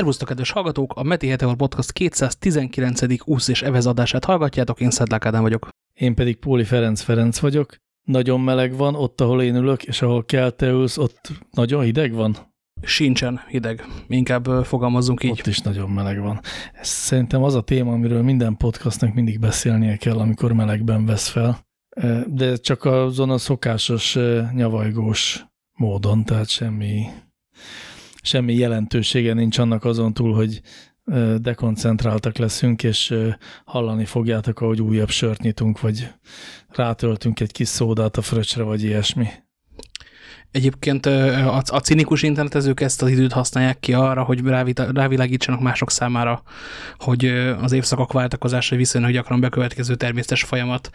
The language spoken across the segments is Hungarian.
Szervusztok, kedves hallgatók! A Meti Heteor Podcast 219. úsz és evez adását hallgatjátok, én Szedlák Ádám vagyok. Én pedig Póli Ferenc Ferenc vagyok. Nagyon meleg van ott, ahol én ülök, és ahol kell te ülsz, ott nagyon hideg van? Sincsen hideg, inkább fogalmazzunk így. Ott is nagyon meleg van. Ez szerintem az a téma, amiről minden podcastnak mindig beszélnie kell, amikor melegben vesz fel. De csak azon a szokásos nyavajgós módon, tehát semmi semmi jelentősége nincs annak azon túl, hogy dekoncentráltak leszünk, és hallani fogjátok, ahogy újabb sört nyitunk, vagy rátöltünk egy kis szódát a fröccsre, vagy ilyesmi. Egyébként a, a cinikus internetezők ezt az időt használják ki arra, hogy rávilágítsanak mások számára, hogy az évszakok váltakozása viszonylag gyakran bekövetkező természetes folyamat,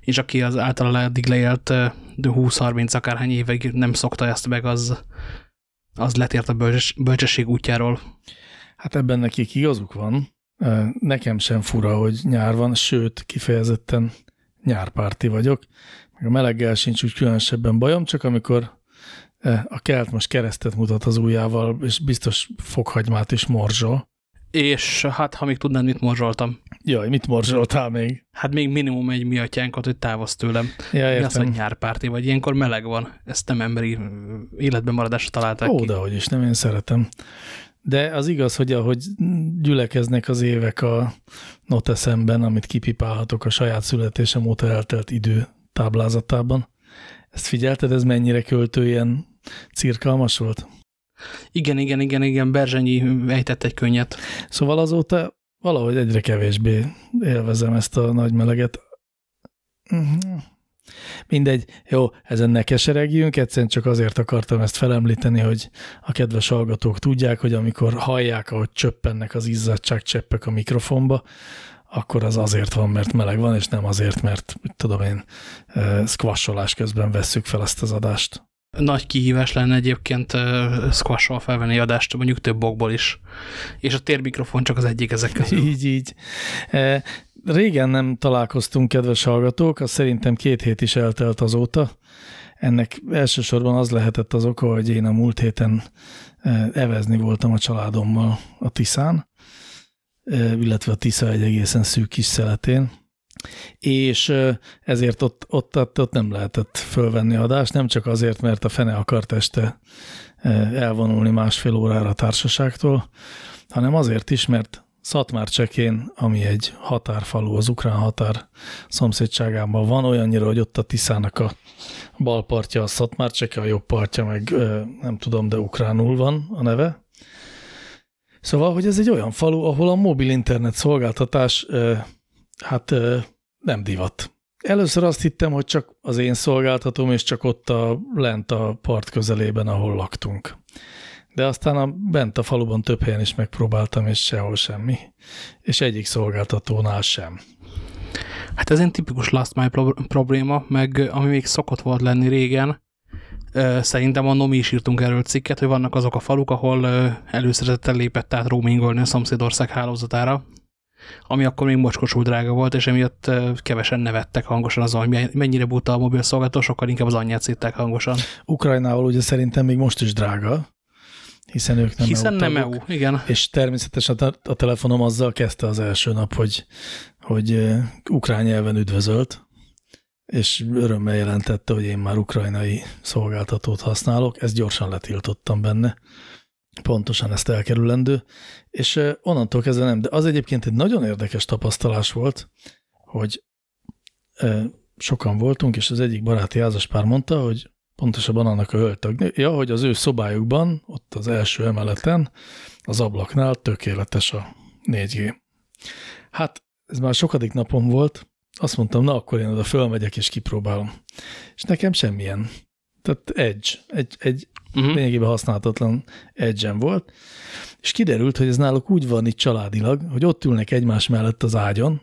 és aki az általa eddig leélt 20-30 akárhány évig nem szokta ezt meg, az, az letért a bölcs bölcsesség útjáról. Hát ebben nekik igazuk van. Nekem sem fura, hogy nyár van, sőt, kifejezetten nyárpárti vagyok. Meg a meleggel sincs úgy különösebben bajom, csak amikor a kelt most keresztet mutat az ujjával, és biztos fokhagymát is morzsol. És hát, ha még tudnád, mit morzsoltam. Jaj, mit morzsoltál még? Hát még minimum egy miatyánkat, hogy távozz tőlem. Ja, értem. Mi az, hogy nyárpárti, vagy ilyenkor meleg van. Ezt nem emberi életben maradásra találták Ó, ki. de hogy is, nem én szeretem. De az igaz, hogy ahogy gyülekeznek az évek a noteszemben, amit kipipálhatok a saját születésem óta eltelt idő táblázatában, ezt figyelted, ez mennyire költő ilyen cirkalmas volt? Igen, igen, igen, igen, Berzsenyi ejtett egy könnyet. Szóval azóta valahogy egyre kevésbé élvezem ezt a nagy meleget. Mindegy, jó, ezen ne keseregjünk, egyszerűen csak azért akartam ezt felemlíteni, hogy a kedves hallgatók tudják, hogy amikor hallják, ahogy csöppennek az izzadságcseppek a mikrofonba, akkor az azért van, mert meleg van, és nem azért, mert, tudom én, squasholás közben vesszük fel ezt az adást. Nagy kihívás lenne egyébként uh, squash felvenni adást, mondjuk több okból is. És a térmikrofon csak az egyik ezek közül. Így, így. Régen nem találkoztunk, kedves hallgatók, az szerintem két hét is eltelt azóta. Ennek elsősorban az lehetett az oka, hogy én a múlt héten evezni voltam a családommal a Tiszán, illetve a Tisza egy egészen szűk kis szeletén, és ezért ott, ott, ott, ott nem lehetett fölvenni adást, nem csak azért, mert a fene akart este elvonulni másfél órára a társaságtól, hanem azért is, mert Szatmárcsekén, ami egy határfalu, az ukrán határ szomszédságában van, olyannyira, hogy ott a Tiszának a bal partja a Szatmárcseke, a jobb partja meg nem tudom, de ukránul van a neve. Szóval, hogy ez egy olyan falu, ahol a mobil internet szolgáltatás hát nem divat. Először azt hittem, hogy csak az én szolgáltatom, és csak ott a lent a part közelében, ahol laktunk. De aztán a, bent a faluban több helyen is megpróbáltam, és sehol semmi. És egyik szolgáltatónál sem. Hát ez egy tipikus last mile probléma, meg ami még szokott volt lenni régen, Szerintem a Nomi is írtunk erről cikket, hogy vannak azok a faluk, ahol előszeretettel lépett át roamingolni a szomszédország hálózatára, ami akkor még mocskosul drága volt, és emiatt kevesen nevettek hangosan azon, hogy mennyire buta a mobil szolgáltató, sokkal inkább az anyját szitták hangosan. Ukrajnával ugye szerintem még most is drága, hiszen ők nem Hiszen EU nem EU, igen. És természetesen a telefonom azzal kezdte az első nap, hogy, hogy ukrán nyelven üdvözölt, és örömmel jelentette, hogy én már ukrajnai szolgáltatót használok, ezt gyorsan letiltottam benne, pontosan ezt elkerülendő, és onnantól kezdve nem, de az egyébként egy nagyon érdekes tapasztalás volt, hogy sokan voltunk, és az egyik baráti házaspár mondta, hogy pontosabban annak a hölgytagja, hogy az ő szobájukban, ott az első emeleten, az ablaknál tökéletes a 4G. Hát ez már sokadik napon volt, azt mondtam, na akkor én oda fölmegyek és kipróbálom. És nekem semmilyen. Tehát Edge, egy, egy uh -huh. lényegében használhatatlan edge volt, és kiderült, hogy ez náluk úgy van itt családilag, hogy ott ülnek egymás mellett az ágyon,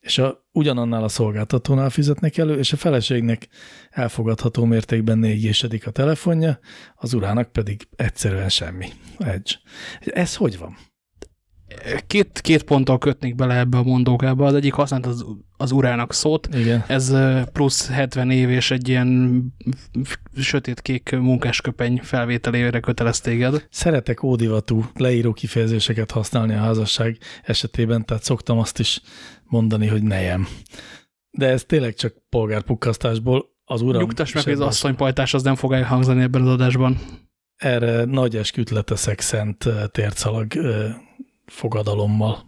és a, ugyanannál a szolgáltatónál fizetnek elő, és a feleségnek elfogadható mértékben négyésedik a telefonja, az urának pedig egyszerűen semmi. Edge. Ez hogy van? Két, két ponttal kötnék bele ebbe a mondókába. Az egyik használt az, az urának szót. Igen. Ez plusz 70 év és egy ilyen sötétkék munkásköpeny felvételére kötelez téged. Szeretek ódivatú leíró kifejezéseket használni a házasság esetében, tehát szoktam azt is mondani, hogy nejem. De ez tényleg csak polgárpukkasztásból az uram... Nyugtass meg, hogy az asszonypajtás az nem fog elhangzani ebben az adásban. Erre nagy esküt leteszek szent tércalag fogadalommal.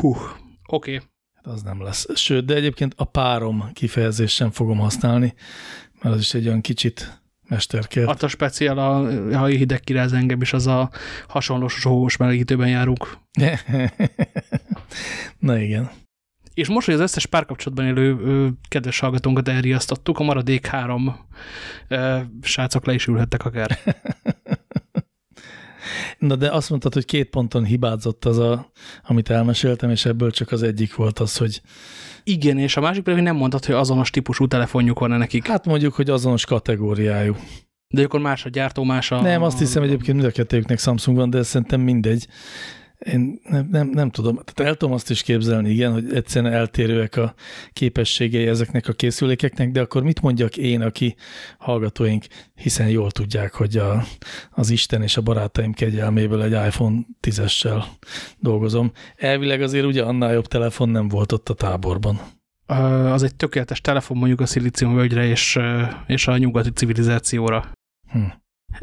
Hú, oké. Okay. Hát az nem lesz. Sőt, de egyébként a párom kifejezést sem fogom használni, mert az is egy olyan kicsit mesterkért. Attól speciál, a, ha hideg kiráz engem is, az a hasonlós hóhós melegítőben járunk. Na igen. És most, hogy az összes párkapcsolatban élő ö, kedves hallgatónkat elriasztottuk, a maradék három ö, srácok le is ülhettek akár. Na de azt mondtad, hogy két ponton hibázott az, a, amit elmeséltem, és ebből csak az egyik volt az, hogy... Igen, és a másik pedig, hogy nem mondtad, hogy azonos típusú telefonjuk van-e nekik. Hát mondjuk, hogy azonos kategóriájú. De akkor más a gyártó, más a... Nem, azt hiszem egyébként mind a kettőjüknek Samsung van, de szerintem mindegy. Én nem, nem, nem tudom, tehát el tudom azt is képzelni, igen, hogy egyszerűen eltérőek a képességei ezeknek a készülékeknek, de akkor mit mondjak én, aki hallgatóink, hiszen jól tudják, hogy a, az Isten és a barátaim kegyelméből egy iPhone 10-essel dolgozom. Elvileg azért ugye annál jobb telefon nem volt ott a táborban. Az egy tökéletes telefon mondjuk a szilíciumvölgyre és, és a nyugati civilizációra. Hm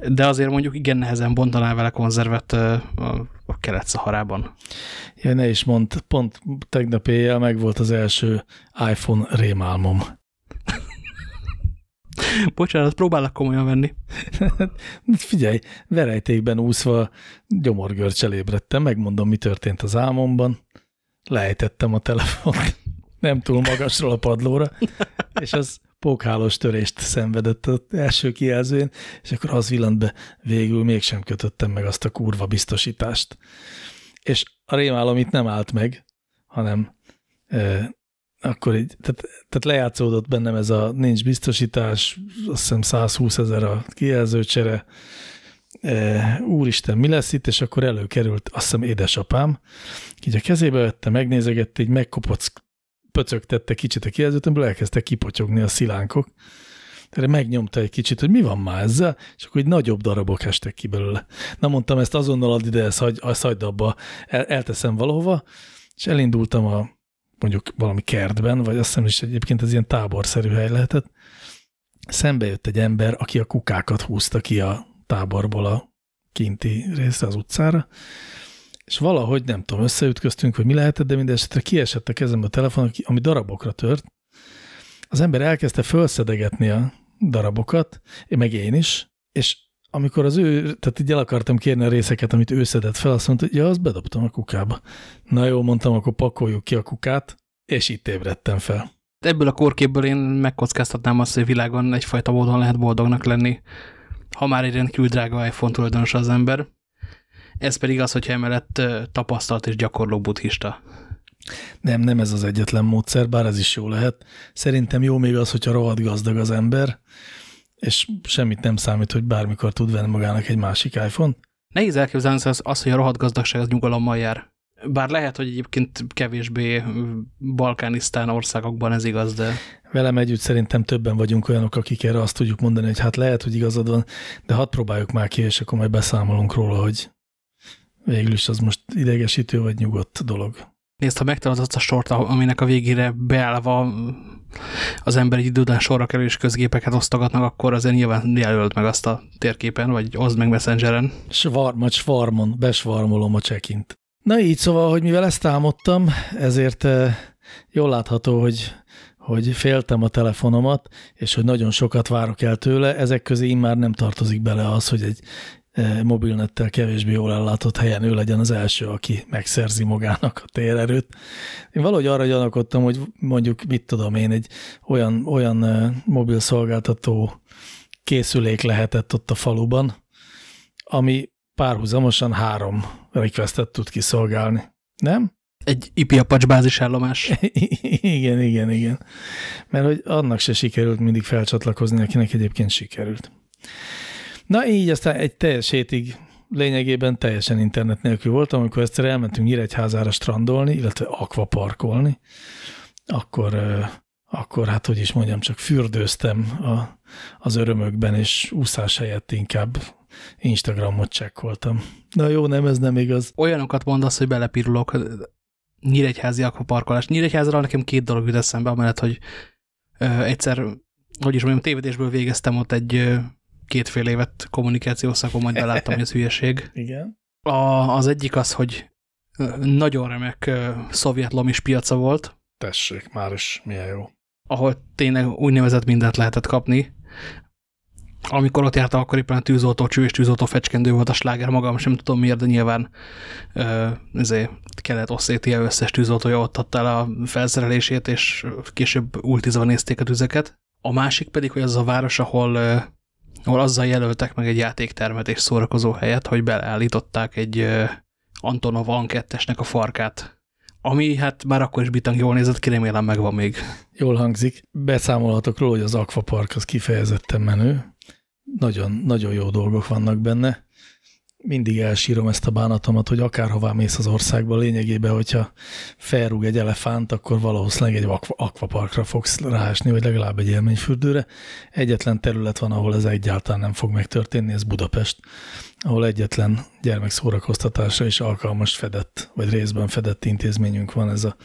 de azért mondjuk igen nehezen bontaná vele konzervet a, a kelet-szaharában. Ja, ne is mond, pont tegnap éjjel meg volt az első iPhone rémálmom. Bocsánat, próbálok komolyan venni. Figyelj, verejtékben úszva gyomorgörcsel ébredtem, megmondom, mi történt az álmomban. Lejtettem a telefont, nem túl magasról a padlóra, és az pókhálós törést szenvedett az első kijelzőn, és akkor az villant be, végül mégsem kötöttem meg azt a kurva biztosítást. És a rémálom itt nem állt meg, hanem e, akkor így, tehát, tehát lejátszódott bennem ez a nincs biztosítás, azt hiszem 120 ezer a kijelzőcsere, e, úristen, mi lesz itt, és akkor előkerült, azt hiszem édesapám, így a kezébe vette, megnézegette, így megkopott pöcögtette kicsit a kijelzőtőmből, elkezdte kipotyogni a szilánkok. Erre megnyomta egy kicsit, hogy mi van már ezzel, és akkor egy nagyobb darabok estek ki belőle. Na mondtam, ezt azonnal add ide, ezt hagy, ezt hagyd abba, el, elteszem valahova, és elindultam a mondjuk valami kertben, vagy azt hiszem is egyébként ez ilyen táborszerű hely lehetett. Szembe jött egy ember, aki a kukákat húzta ki a táborból a kinti részre az utcára, és valahogy, nem tudom, összeütköztünk, hogy mi lehetett, de mindesetre kiesett a kezembe a telefon, ami darabokra tört. Az ember elkezdte felszedegetni a darabokat, meg én is, és amikor az ő, tehát így el akartam kérni a részeket, amit ő szedett fel, azt mondta, hogy ja, azt bedobtam a kukába. Na jó, mondtam, akkor pakoljuk ki a kukát, és itt ébredtem fel. Ebből a korképből én megkockáztatnám azt, hogy világon egyfajta módon lehet boldognak lenni, ha már egy rendkívül drága iPhone tulajdonos az ember. Ez pedig az, hogyha emellett tapasztalt és gyakorló buddhista. Nem, nem ez az egyetlen módszer, bár ez is jó lehet. Szerintem jó még az, hogyha rohadt gazdag az ember, és semmit nem számít, hogy bármikor tud venni magának egy másik iPhone. Nehéz elképzelni az, az, hogy a rohadt gazdagság az nyugalommal jár. Bár lehet, hogy egyébként kevésbé balkánisztán országokban ez igaz, de... Velem együtt szerintem többen vagyunk olyanok, akik erre azt tudjuk mondani, hogy hát lehet, hogy igazad van, de hadd próbáljuk már ki, és akkor majd beszámolunk róla, hogy végül is az most idegesítő vagy nyugodt dolog. Nézd, ha megtalálod azt a sort, aminek a végére beállva az ember egy idő után sorra kerül és közgépeket osztogatnak, akkor azért nyilván jelölt meg azt a térképen, vagy oszd meg Messengeren. Svar, majd svarmon, besvarmolom a csekint. Na így szóval, hogy mivel ezt álmodtam, ezért eh, jól látható, hogy hogy féltem a telefonomat, és hogy nagyon sokat várok el tőle, ezek közé már nem tartozik bele az, hogy egy mobilnettel kevésbé jól ellátott helyen ő legyen az első, aki megszerzi magának a térerőt. Én valahogy arra gyanakodtam, hogy mondjuk, mit tudom én, egy olyan, olyan mobil szolgáltató készülék lehetett ott a faluban, ami párhuzamosan három requestet tud kiszolgálni. Nem? Egy IP Apache bázisállomás. igen, igen, igen. Mert hogy annak se sikerült mindig felcsatlakozni, akinek egyébként sikerült. Na így aztán egy teljes hétig lényegében teljesen internet nélkül voltam, amikor egyszer elmentünk Nyíregyházára strandolni, illetve akvaparkolni, akkor, akkor hát hogy is mondjam, csak fürdőztem a, az örömökben, és úszás helyett inkább Instagramot csekkoltam. Na jó, nem, ez nem igaz. Olyanokat mondasz, hogy belepirulok. Nyíregyházi akvaparkolás. Nyíregyházra nekem két dolog jut eszembe, amellett, hogy ö, egyszer, hogy is mondjam, tévedésből végeztem ott egy kétfél évet kommunikációs szakon, majd beláttam, hogy ez hülyeség. Igen. A, az egyik az, hogy nagyon remek szovjet lomis piaca volt. Tessék, már is milyen jó. Ahol tényleg úgynevezett mindent lehetett kapni amikor ott jártam, akkor éppen a tűzoltó cső és tűzoltó fecskendő volt a sláger magam, sem tudom miért, de nyilván ezért kelet-oszétia összes tűzoltója ott adta el a felszerelését, és később ultizva nézték a tüzeket. A másik pedig, hogy az a város, ahol, ahol azzal jelöltek meg egy játéktermet és szórakozó helyet, hogy beleállították egy Antonov Ankettesnek a farkát, ami hát már akkor is bitang jól nézett ki, remélem megvan még. Jól hangzik. Beszámolhatok róla, hogy az Aquapark az kifejezetten menő nagyon, nagyon jó dolgok vannak benne. Mindig elsírom ezt a bánatomat, hogy akárhová mész az országba, lényegében, hogyha felrúg egy elefánt, akkor valószínűleg egy akvaparkra fogsz ráesni, vagy legalább egy élményfürdőre. Egyetlen terület van, ahol ez egyáltalán nem fog megtörténni, ez Budapest, ahol egyetlen gyermekszórakoztatásra is alkalmas fedett, vagy részben fedett intézményünk van, ez a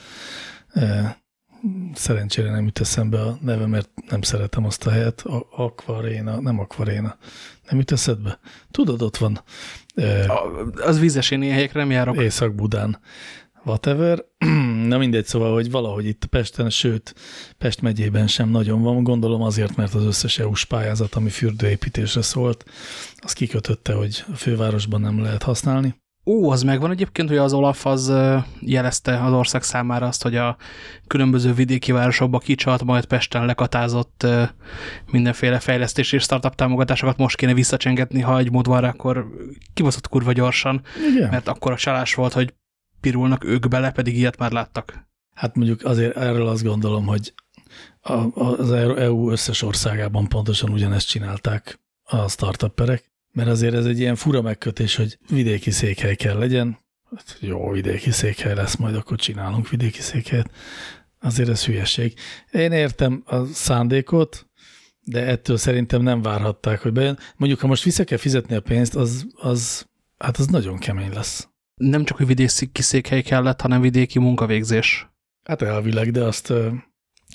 e, szerencsére nem jut eszembe a neve, mert nem szeretem azt a helyet. Akvaréna, nem akvaréna. Nem jut eszedbe? Tudod, ott van. Az vízes, én helyekre nem járok. Észak-Budán. Whatever. Na mindegy, szóval, hogy valahogy itt Pesten, sőt, Pest megyében sem nagyon van. Gondolom azért, mert az összes EU-s pályázat, ami fürdőépítésre szólt, az kikötötte, hogy a fővárosban nem lehet használni. Ó, az megvan egyébként, hogy az Olaf az jelezte az ország számára azt, hogy a különböző vidéki városokba kicsalt, majd Pesten lekatázott mindenféle fejlesztés és startup támogatásokat most kéne visszacsengetni, ha egy mód van rá, akkor kibaszott kurva gyorsan, Igen. mert akkor a csalás volt, hogy pirulnak ők bele, pedig ilyet már láttak. Hát mondjuk azért erről azt gondolom, hogy az EU összes országában pontosan ugyanezt csinálták a startupperek, mert azért ez egy ilyen fura megkötés, hogy vidéki székhely kell legyen. Hát jó, vidéki székhely lesz, majd akkor csinálunk vidéki székhelyet. Azért ez hülyeség. Én értem a szándékot, de ettől szerintem nem várhatták, hogy bejön. Mondjuk, ha most vissza kell fizetni a pénzt, az, az, hát az nagyon kemény lesz. Nem csak, hogy vidéki székhely kellett, hanem vidéki munkavégzés. Hát elvileg, de azt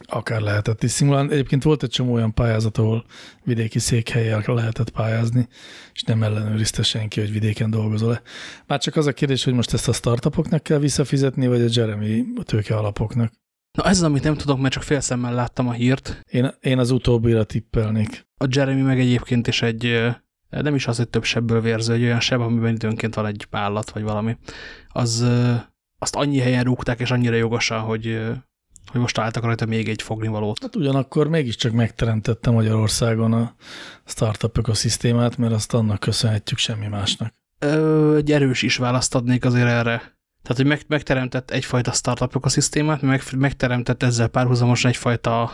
akár lehetett is szimulálni. Egyébként volt egy csomó olyan pályázat, ahol vidéki székhelyel lehetett pályázni, és nem ellenőrizte senki, hogy vidéken dolgozol-e. Már csak az a kérdés, hogy most ezt a startupoknak kell visszafizetni, vagy a Jeremy a tőke alapoknak. Na ez az, amit nem tudok, mert csak félszemmel láttam a hírt. Én, én az utóbbira tippelnék. A Jeremy meg egyébként is egy, nem is az, hogy több sebből vérző, egy olyan seb, amiben időnként van egy állat, vagy valami. Az, azt annyi helyen rúgták, és annyira jogosan, hogy hogy most találtak rajta még egy fognivalót. Hát ugyanakkor mégiscsak megteremtette Magyarországon a startup ökoszisztémát, mert azt annak köszönhetjük semmi másnak. Ö, egy erős is választ adnék azért erre. Tehát, hogy meg, megteremtett egyfajta startup ökoszisztémát, meg, megteremtett ezzel párhuzamosan egyfajta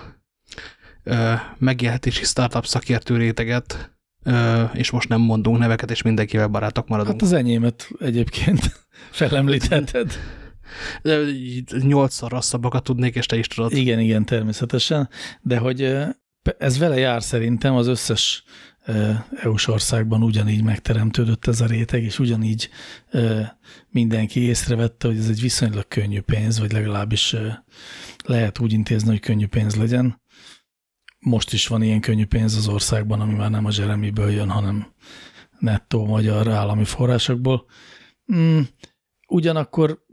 ö, megélhetési startup szakértő réteget, ö, és most nem mondunk neveket, és mindenkivel barátok maradunk. Hát az enyémet egyébként felemlítetted. Nyolcszor rosszabbakat tudnék, és te is tudod. Igen, igen, természetesen, de hogy ez vele jár szerintem az összes EU-s országban ugyanígy megteremtődött ez a réteg, és ugyanígy mindenki észrevette, hogy ez egy viszonylag könnyű pénz, vagy legalábbis lehet úgy intézni, hogy könnyű pénz legyen. Most is van ilyen könnyű pénz az országban, ami már nem a Jeremyből jön, hanem nettó magyar állami forrásokból. Mm, ugyanakkor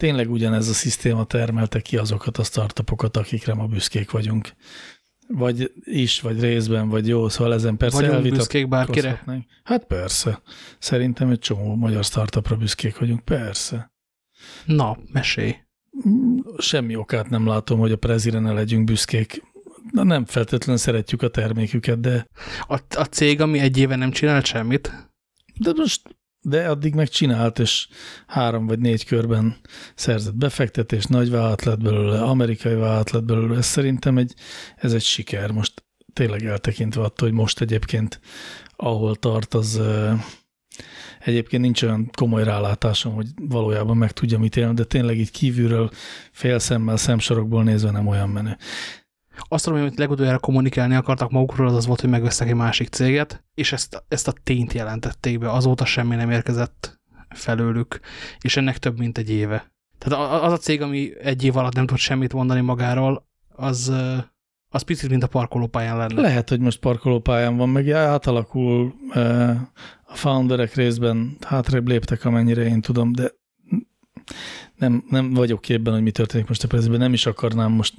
tényleg ugyanez a szisztéma termelte ki azokat a startupokat, akikre ma büszkék vagyunk. Vagy is, vagy részben, vagy jó, szóval ezen persze Vagyunk büszkék bárkire? Hát persze. Szerintem egy csomó magyar startupra büszkék vagyunk, persze. Na, mesélj. Semmi okát nem látom, hogy a prezire ne legyünk büszkék. Na, nem feltétlenül szeretjük a terméküket, de... A, a cég, ami egy éve nem csinált semmit? De most de addig meg csinált, és három vagy négy körben szerzett befektetés, nagy vállalat lett belőle, amerikai vállalat lett belőle, ez szerintem egy, ez egy siker. Most tényleg eltekintve attól, hogy most egyébként ahol tart, az Egyébként nincs olyan komoly rálátásom, hogy valójában meg tudja, mit élni, de tényleg így kívülről félszemmel, szemsorokból nézve nem olyan menő. Azt tudom, hogy legutoljára kommunikálni akartak magukról, az az volt, hogy megvesztek egy másik céget, és ezt, ezt a tényt jelentették be. Azóta semmi nem érkezett felőlük, és ennek több, mint egy éve. Tehát az a cég, ami egy év alatt nem tud semmit mondani magáról, az, az picit, mint a parkolópályán lenne. Lehet, hogy most parkolópályán van, meg átalakul a founderek részben hátrébb léptek, amennyire én tudom, de nem, nem vagyok képben, hogy mi történik most a prezidben. Nem is akarnám most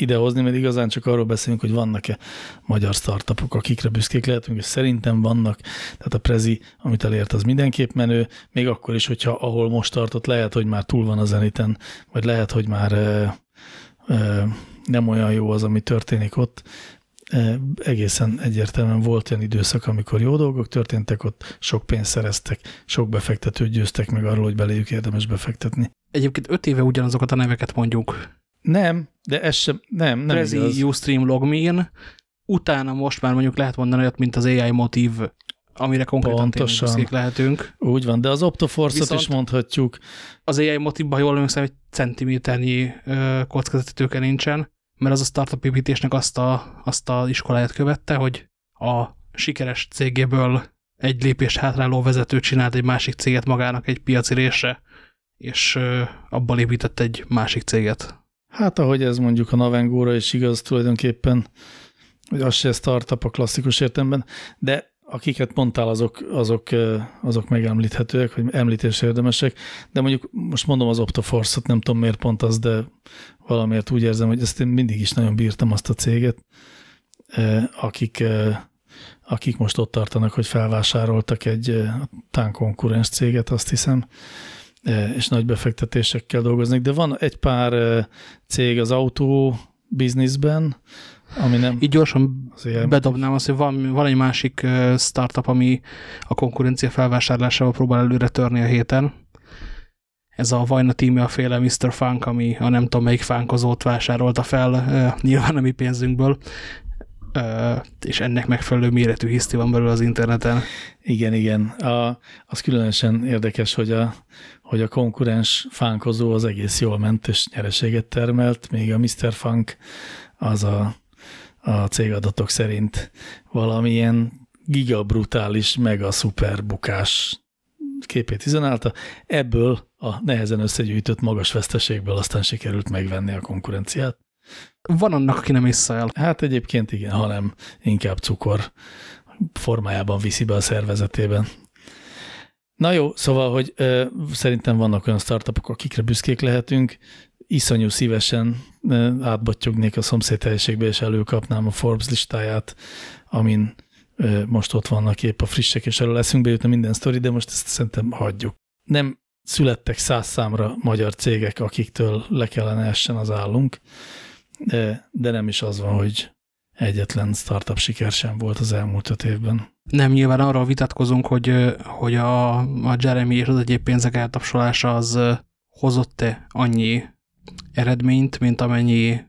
idehozni, mert igazán csak arról beszélünk, hogy vannak-e magyar startupok, akikre büszkék lehetünk, és szerintem vannak. Tehát a Prezi, amit elért, az mindenképp menő, még akkor is, hogyha ahol most tartott, lehet, hogy már túl van a zeniten, vagy lehet, hogy már e, e, nem olyan jó az, ami történik ott. Egészen egyértelműen volt olyan időszak, amikor jó dolgok történtek ott, sok pénzt szereztek, sok befektetőt győztek meg arról, hogy beléjük érdemes befektetni. Egyébként öt éve ugyanazokat a neveket mondjuk nem, de ez sem, nem, nem Prezi, igaz. Ustream, Logmin, utána most már mondjuk lehet mondani olyat, mint az AI motív, amire konkrétan Pontosan. lehetünk. Úgy van, de az Optoforce-ot is mondhatjuk. Az AI motivban jól emlékszem, egy centiméternyi kockázatítőke nincsen, mert az a startup építésnek azt a, azt a iskoláját követte, hogy a sikeres cégéből egy lépés hátráló vezető csinált egy másik céget magának egy piaci résre, és abban épített egy másik céget. Hát ahogy ez mondjuk a Navengóra is igaz tulajdonképpen, hogy az se startup a klasszikus értelemben, de akiket mondtál, azok, azok, azok megemlíthetőek, vagy említésre érdemesek, de mondjuk most mondom az Optoforce-ot, nem tudom miért pont az, de valamiért úgy érzem, hogy ezt én mindig is nagyon bírtam azt a céget, akik, akik most ott tartanak, hogy felvásároltak egy tánkonkurens céget, azt hiszem, és nagy befektetésekkel dolgoznak, de van egy pár cég az autó bizniszben, ami nem... Így gyorsan bedobnám azt, hogy van, van egy másik startup, ami a konkurencia felvásárlásával próbál előre törni a héten. Ez a Vajna a féle Mr. Funk, ami a nem tudom melyik fánkozót vásárolta fel, nyilván a mi pénzünkből, és ennek megfelelő méretű hiszti van belőle az interneten. Igen, igen. A, az különösen érdekes, hogy a, hogy a konkurens fánkozó az egész jól ment és nyereséget termelt, még a Mr. Funk az a, a cégadatok szerint valamilyen gigabrutális, mega szuper bukás képét üzenálta. Ebből a nehezen összegyűjtött magas veszteségből aztán sikerült megvenni a konkurenciát. Van annak, aki nem issza el. Hát egyébként igen, hanem inkább cukor formájában viszi be a szervezetében. Na jó, szóval, hogy ö, szerintem vannak olyan startupok, akikre büszkék lehetünk, iszonyú szívesen ö, átbattyognék a szomszédhelyiségbe, és előkapnám a Forbes listáját, amin ö, most ott vannak épp a frissek, és erről eszünkbe jutna minden sztori, de most ezt szerintem hagyjuk. Nem születtek száz számra magyar cégek, akiktől le kellene essen az állunk, de, de nem is az van, hogy egyetlen startup siker sem volt az elmúlt öt évben. Nem, nyilván arról vitatkozunk, hogy, hogy a, a Jeremy és az egyéb pénzek eltapsolása az hozott-e annyi eredményt, mint amennyi,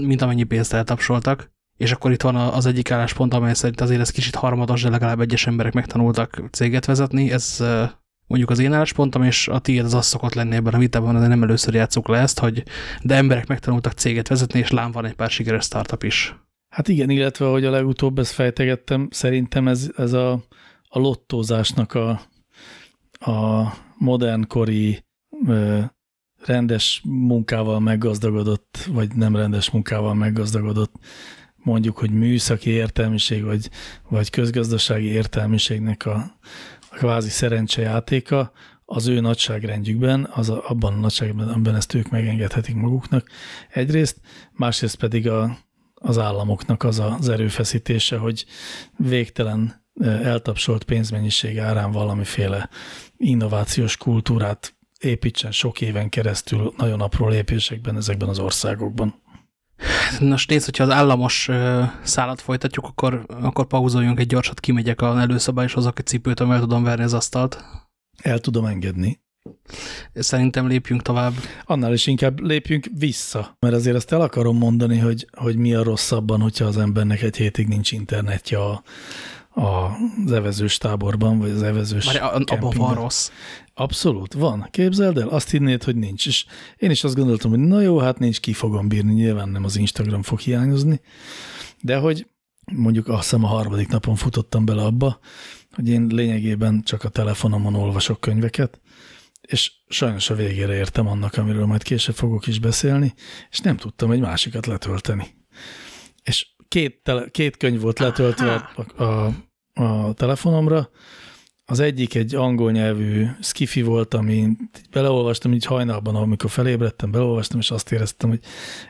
mint amennyi pénzt eltapsoltak. És akkor itt van az egyik álláspont, amely szerint azért ez kicsit harmados, de legalább egyes emberek megtanultak céget vezetni. Ez mondjuk az én álláspontom, és a tiéd az az szokott lenni ebben a vitában, de nem először játszuk le ezt, hogy de emberek megtanultak céget vezetni, és lám van egy pár sikeres startup is. Hát igen, illetve, hogy a legutóbb ezt fejtegettem, szerintem ez, ez a, a lottózásnak a, a modernkori ö, rendes munkával meggazdagodott, vagy nem rendes munkával meggazdagodott, mondjuk, hogy műszaki értelmiség, vagy, vagy közgazdasági értelmiségnek a, a kvázi szerencsejátéka, az ő nagyságrendjükben, az a, abban a nagyságrendben, amiben ezt ők megengedhetik maguknak egyrészt, másrészt pedig a, az államoknak az az erőfeszítése, hogy végtelen eltapsolt pénzmennyiség árán valamiféle innovációs kultúrát építsen sok éven keresztül nagyon apró lépésekben ezekben az országokban. Nos, nézd, hogyha az államos szállat folytatjuk, akkor, akkor pauzoljunk egy gyorsat, kimegyek a előszobá, és hozok egy cipőt, amivel tudom verni az asztalt. El tudom engedni. Szerintem lépjünk tovább. Annál is inkább lépjünk vissza, mert azért azt el akarom mondani, hogy, hogy mi a rosszabban, hogyha az embernek egy hétig nincs internetje a, az evezős táborban, vagy az evezős Már abban van rossz. Abszolút, van. Képzeld el, azt hinnéd, hogy nincs. És én is azt gondoltam, hogy na jó, hát nincs, ki fogom bírni, nyilván nem az Instagram fog hiányozni, de hogy mondjuk azt hiszem a harmadik napon futottam bele abba, hogy én lényegében csak a telefonomon olvasok könyveket, és sajnos a végére értem annak, amiről majd később fogok is beszélni, és nem tudtam egy másikat letölteni. És két, tele, két könyv volt letöltve a, a, a telefonomra, az egyik egy angol nyelvű skifi volt, ami beleolvastam így hajnalban, amikor felébredtem, beleolvastam, és azt éreztem, hogy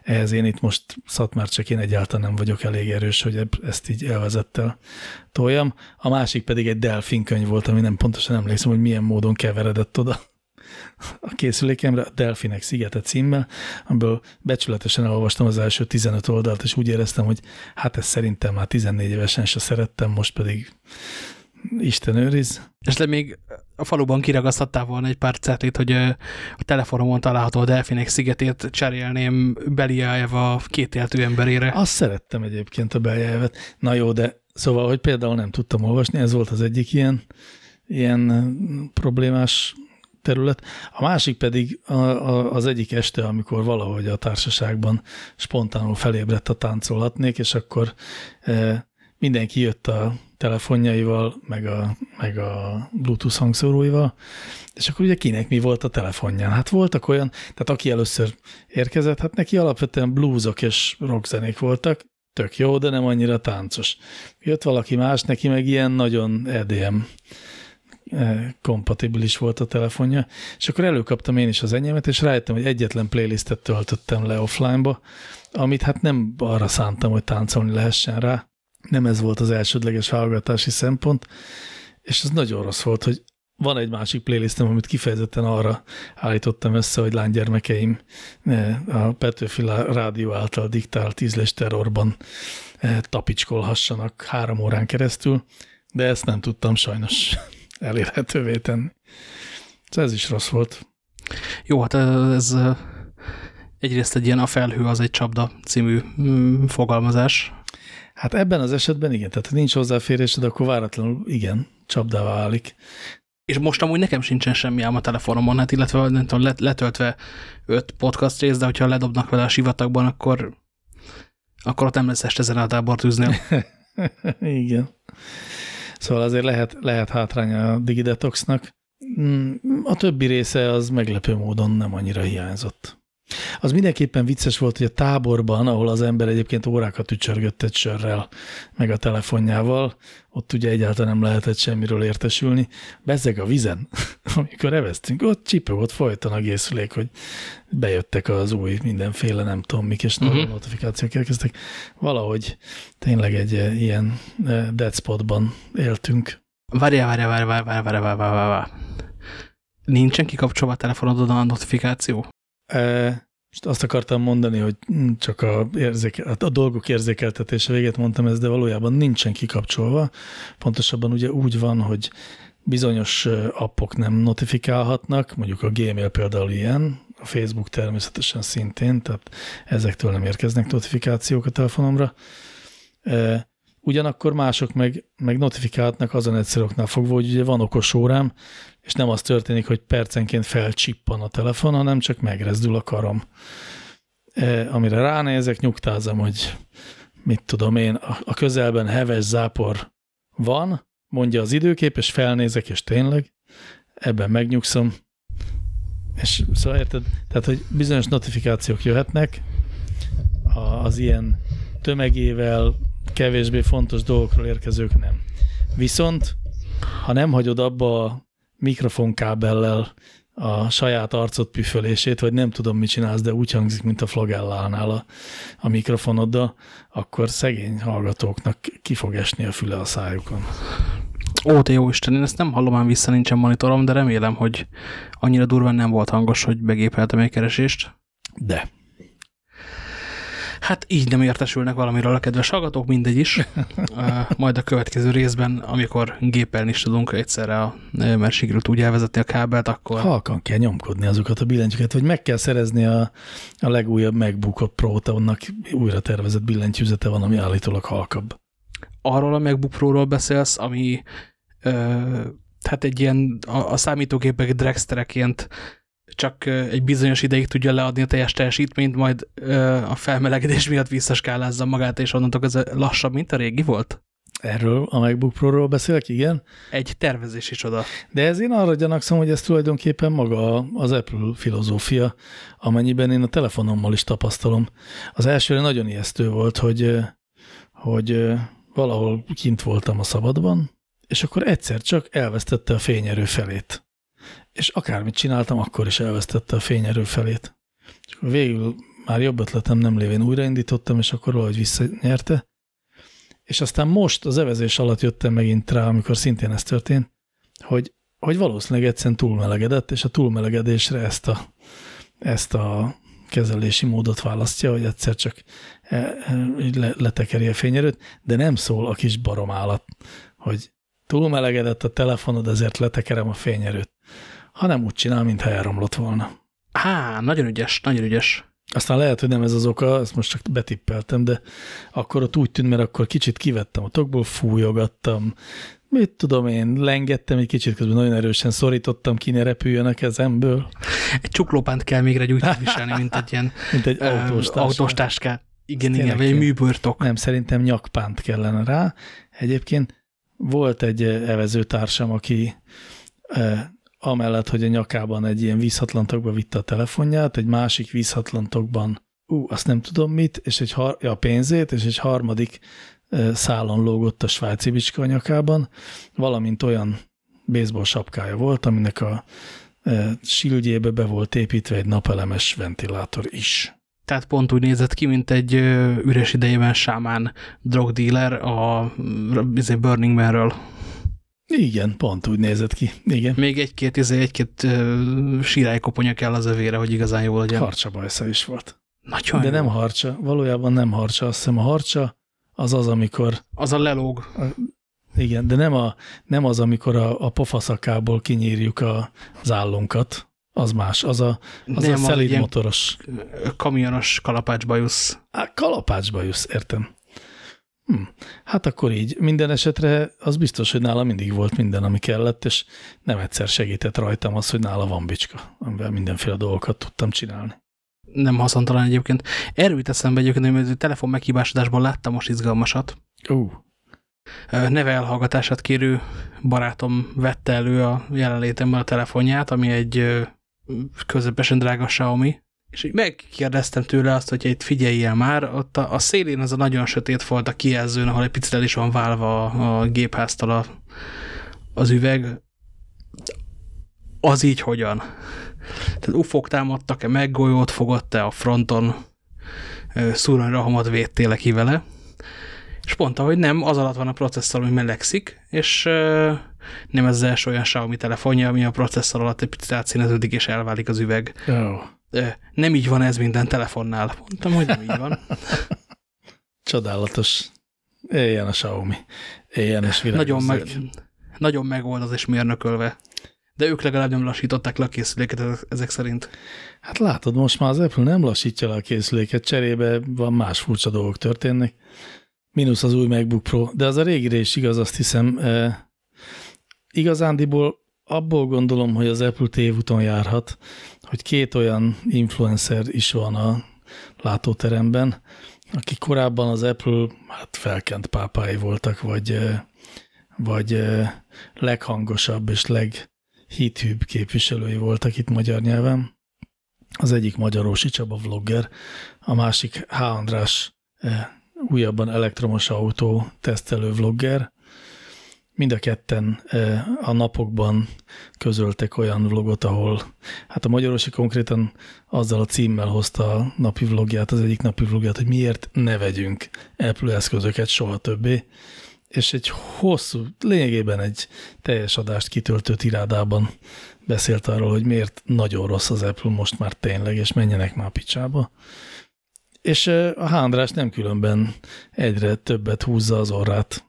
ehhez én itt most szatmár csak én egyáltalán nem vagyok elég erős, hogy ezt így elvezettel toljam. A másik pedig egy delfin könyv volt, ami nem pontosan emlékszem, hogy milyen módon keveredett oda a készülékemre, a Delfinek szigete címmel, amiből becsületesen elolvastam az első 15 oldalt, és úgy éreztem, hogy hát ezt szerintem már 14 évesen se szerettem, most pedig Isten őriz. És le még a faluban kiragasztattál volna egy pár cetlit, hogy a telefonomon található a Delfinek szigetét cserélném Beliájev a két éltő emberére. Azt szerettem egyébként a Beliájevet. Na jó, de szóval, hogy például nem tudtam olvasni, ez volt az egyik ilyen, ilyen problémás terület. A másik pedig a, a, az egyik este, amikor valahogy a társaságban spontánul felébredt a táncolhatnék, és akkor e, mindenki jött a telefonjaival, meg a, meg a Bluetooth hangszóróival, és akkor ugye kinek mi volt a telefonján? Hát voltak olyan, tehát aki először érkezett, hát neki alapvetően bluesok és rockzenék voltak, tök jó, de nem annyira táncos. Jött valaki más, neki meg ilyen nagyon EDM kompatibilis volt a telefonja, és akkor előkaptam én is az enyémet, és rájöttem, hogy egyetlen playlistet töltöttem le offline-ba, amit hát nem arra szántam, hogy táncolni lehessen rá, nem ez volt az elsődleges hallgatási szempont, és ez nagyon rossz volt, hogy van egy másik playlistem, amit kifejezetten arra állítottam össze, hogy lánygyermekeim a Petőfi rádió által diktált ízles terrorban tapicskolhassanak három órán keresztül, de ezt nem tudtam sajnos elérhetővé tenni. Szóval ez is rossz volt. Jó, hát ez egyrészt egy ilyen a felhő az egy csapda című mm, fogalmazás, Hát ebben az esetben igen, tehát ha nincs hozzáférésed, akkor váratlanul igen, csapdává válik. És most amúgy nekem sincsen semmi ám a telefonomon, hát illetve nem tudom, letöltve öt podcast rész, de hogyha ledobnak vele a sivatagban, akkor, akkor ott nem lesz este zenetábor tűznél. igen. Szóval azért lehet, lehet hátránya a Digidetoxnak. Mm, a többi része az meglepő módon nem annyira hiányzott. Az mindenképpen vicces volt, hogy a táborban, ahol az ember egyébként órákat ücsörgött egy sörrel, meg a telefonjával, ott ugye egyáltalán nem lehetett semmiről értesülni. Bezeg a vizen, amikor eveztünk, ott csipogott folyton a gészülék, hogy bejöttek az új mindenféle, nem tudom mik, és uh mhm. -huh. notifikációk érkeztek. Valahogy tényleg egy eh, ilyen eh, dead spotban éltünk. Várjál, várjál, várjál, várjál, várjál, várjál, várjál. Nincsen kikapcsolva a telefonodon a notifikáció? Most azt akartam mondani, hogy csak a, érzéke, a dolgok érzékeltetése véget mondtam ezt, de valójában nincsen kikapcsolva. Pontosabban ugye úgy van, hogy bizonyos appok nem notifikálhatnak, mondjuk a Gmail például ilyen, a Facebook természetesen szintén, tehát ezektől nem érkeznek notifikációk a telefonomra. Ugyanakkor mások meg, meg notifikálhatnak azon egyszerűknál fogva, hogy ugye van okos órám, és nem az történik, hogy percenként felcsippan a telefon, hanem csak megrezdül a karom. E, amire ránézek, nyugtázom, hogy mit tudom én, a közelben heves zápor van, mondja az időkép, és felnézek, és tényleg, ebben megnyugszom. És szóval érted, tehát, hogy bizonyos notifikációk jöhetnek, az ilyen tömegével kevésbé fontos dolgokról érkezők nem. Viszont, ha nem hagyod abba a mikrofonkábellel a saját arcot püfölését, vagy nem tudom, mit csinálsz, de úgy hangzik, mint a flagellánál a, a mikrofonoddal, akkor szegény hallgatóknak ki fog esni a füle a szájukon. Ó, te jó Isten, én ezt nem hallom ám vissza, nincsen monitorom, de remélem, hogy annyira durván nem volt hangos, hogy begépeltem egy keresést. De. Hát így nem értesülnek valamiről a kedves hallgatók, mindegy is. Majd a következő részben, amikor gépelni is tudunk egyszerre, mert sikerült úgy elvezetni a kábelt, akkor... Halkan kell nyomkodni azokat a billentyűket, vagy meg kell szerezni a, a legújabb MacBook Pro-t, annak újra tervezett billentyűzete van, ami állítólag halkabb. arról a MacBook Pro-ról beszélsz, ami ö, hát egy ilyen a, a számítógépek dragstereként csak egy bizonyos ideig tudja leadni a teljes teljesítményt, majd a felmelegedés miatt visszaskálázza magát, és onnantól ez lassabb, mint a régi volt? Erről a MacBook Pro-ról beszélek, igen. Egy tervezési csoda. De ez én arra gyanakszom, hogy ez tulajdonképpen maga az Apple filozófia, amennyiben én a telefonommal is tapasztalom. Az elsőre nagyon ijesztő volt, hogy, hogy valahol kint voltam a szabadban, és akkor egyszer csak elvesztette a fényerő felét. És akármit csináltam, akkor is elvesztette a fényerő felét. És végül már jobb ötletem nem lévén újraindítottam, és akkor valahogy visszanyerte, és aztán most az evezés alatt jöttem megint rá, amikor szintén ez történt, hogy, hogy valószínűleg egyszerűen túlmelegedett, és a túlmelegedésre ezt a, ezt a kezelési módot választja, hogy egyszer csak e, e, le, letekeri a fényerőt, de nem szól a kis barom állat, hogy túlmelegedett a telefonod, ezért letekerem a fényerőt, hanem úgy csinál, mintha elromlott volna. Á, nagyon ügyes, nagyon ügyes. Aztán lehet, hogy nem ez az oka, ezt most csak betippeltem, de akkor ott úgy tűnt, mert akkor kicsit kivettem a tokból, fújogattam, mit tudom én, lengettem egy kicsit, közben nagyon erősen szorítottam, ki ne repüljön a kezemből. Egy csuklópánt kell még egy úgy viselni, mint egy ilyen mint egy autóstáskát. Igen, igen, vagy egy műbörtok. Nem, szerintem nyakpánt kellene rá. Egyébként volt egy evezőtársam, aki amellett, hogy a nyakában egy ilyen vízhatlantokba vitte a telefonját, egy másik vízhatlantokban, ú, azt nem tudom mit, és egy har a pénzét, és egy harmadik szálon lógott a svájci bicska a nyakában, valamint olyan baseball sapkája volt, aminek a sildjébe be volt építve egy napelemes ventilátor is. Tehát pont úgy nézett ki, mint egy üres idejében sámán drogdealer a izé, Burning Man-ről. Igen, pont úgy nézett ki. Igen. Még egy-két izé, egy-két uh, sirálykoponya kell az övére, hogy igazán jó legyen. Harcsa bajsza is volt. Nagyon De jó. nem harcsa, valójában nem harcsa. Azt hiszem a harcsa az az, amikor... Az a lelóg. A, igen, de nem, a, nem az, amikor a, a pofaszakából kinyírjuk a, az állunkat. Az más. Az a, az nem, a szelíd motoros. Kamionos kalapácsbajusz. Á, kalapácsbajusz, értem. Hm. Hát akkor így. Minden esetre az biztos, hogy nála mindig volt minden, ami kellett, és nem egyszer segített rajtam az, hogy nála van bicska, amivel mindenféle dolgokat tudtam csinálni. Nem haszontalan egyébként. Erről jut eszembe egyébként, hogy telefon meghibásodásból láttam most izgalmasat. Uh. Neve elhallgatását kérő barátom vette elő a jelenlétemben a telefonját, ami egy közepesen drága Xiaomi, és így megkérdeztem tőle azt, hogy itt figyeljél már, ott a, a szélén az a nagyon sötét volt a kijelzőn, ahol egy picit el is van válva a, a gépháztal a, az üveg. Az így hogyan? Tehát ufok támadtak-e meg, fogott-e a fronton, szúranyrahamot védtél ki vele? És mondta, hogy nem, az alatt van a processzor, ami melegszik, és nem ez az első olyan Xiaomi telefonja, ami a processzor alatt egy picit átszíneződik, és elválik az üveg. Oh nem így van ez minden telefonnál. Mondtam, hogy nem így van. Csodálatos. Éljen a Xiaomi. Éljen és nagyon, meg, nagyon megold az és mérnökölve. De ők legalább nem lassították le a készüléket ezek szerint. Hát látod, most már az Apple nem lassítja le a készüléket, cserébe van más furcsa dolgok történnek. Minusz az új MacBook Pro, de az a régire is igaz, azt hiszem. Eh, igazándiból abból gondolom, hogy az Apple tévúton járhat, hogy két olyan influencer is van a látóteremben, akik korábban az Apple hát felkent pápái voltak, vagy, vagy leghangosabb és leghithűbb képviselői voltak itt magyar nyelven. Az egyik Magyarósi Csaba vlogger, a másik H. András újabban elektromos autó tesztelő vlogger, mind a ketten a napokban közöltek olyan vlogot, ahol hát a Magyarország konkrétan azzal a címmel hozta a napi vlogját, az egyik napi vlogját, hogy miért ne vegyünk Apple eszközöket soha többé, és egy hosszú, lényegében egy teljes adást kitöltő tirádában beszélt arról, hogy miért nagyon rossz az Apple most már tényleg, és menjenek már picsába. És a Hándrás nem különben egyre többet húzza az orrát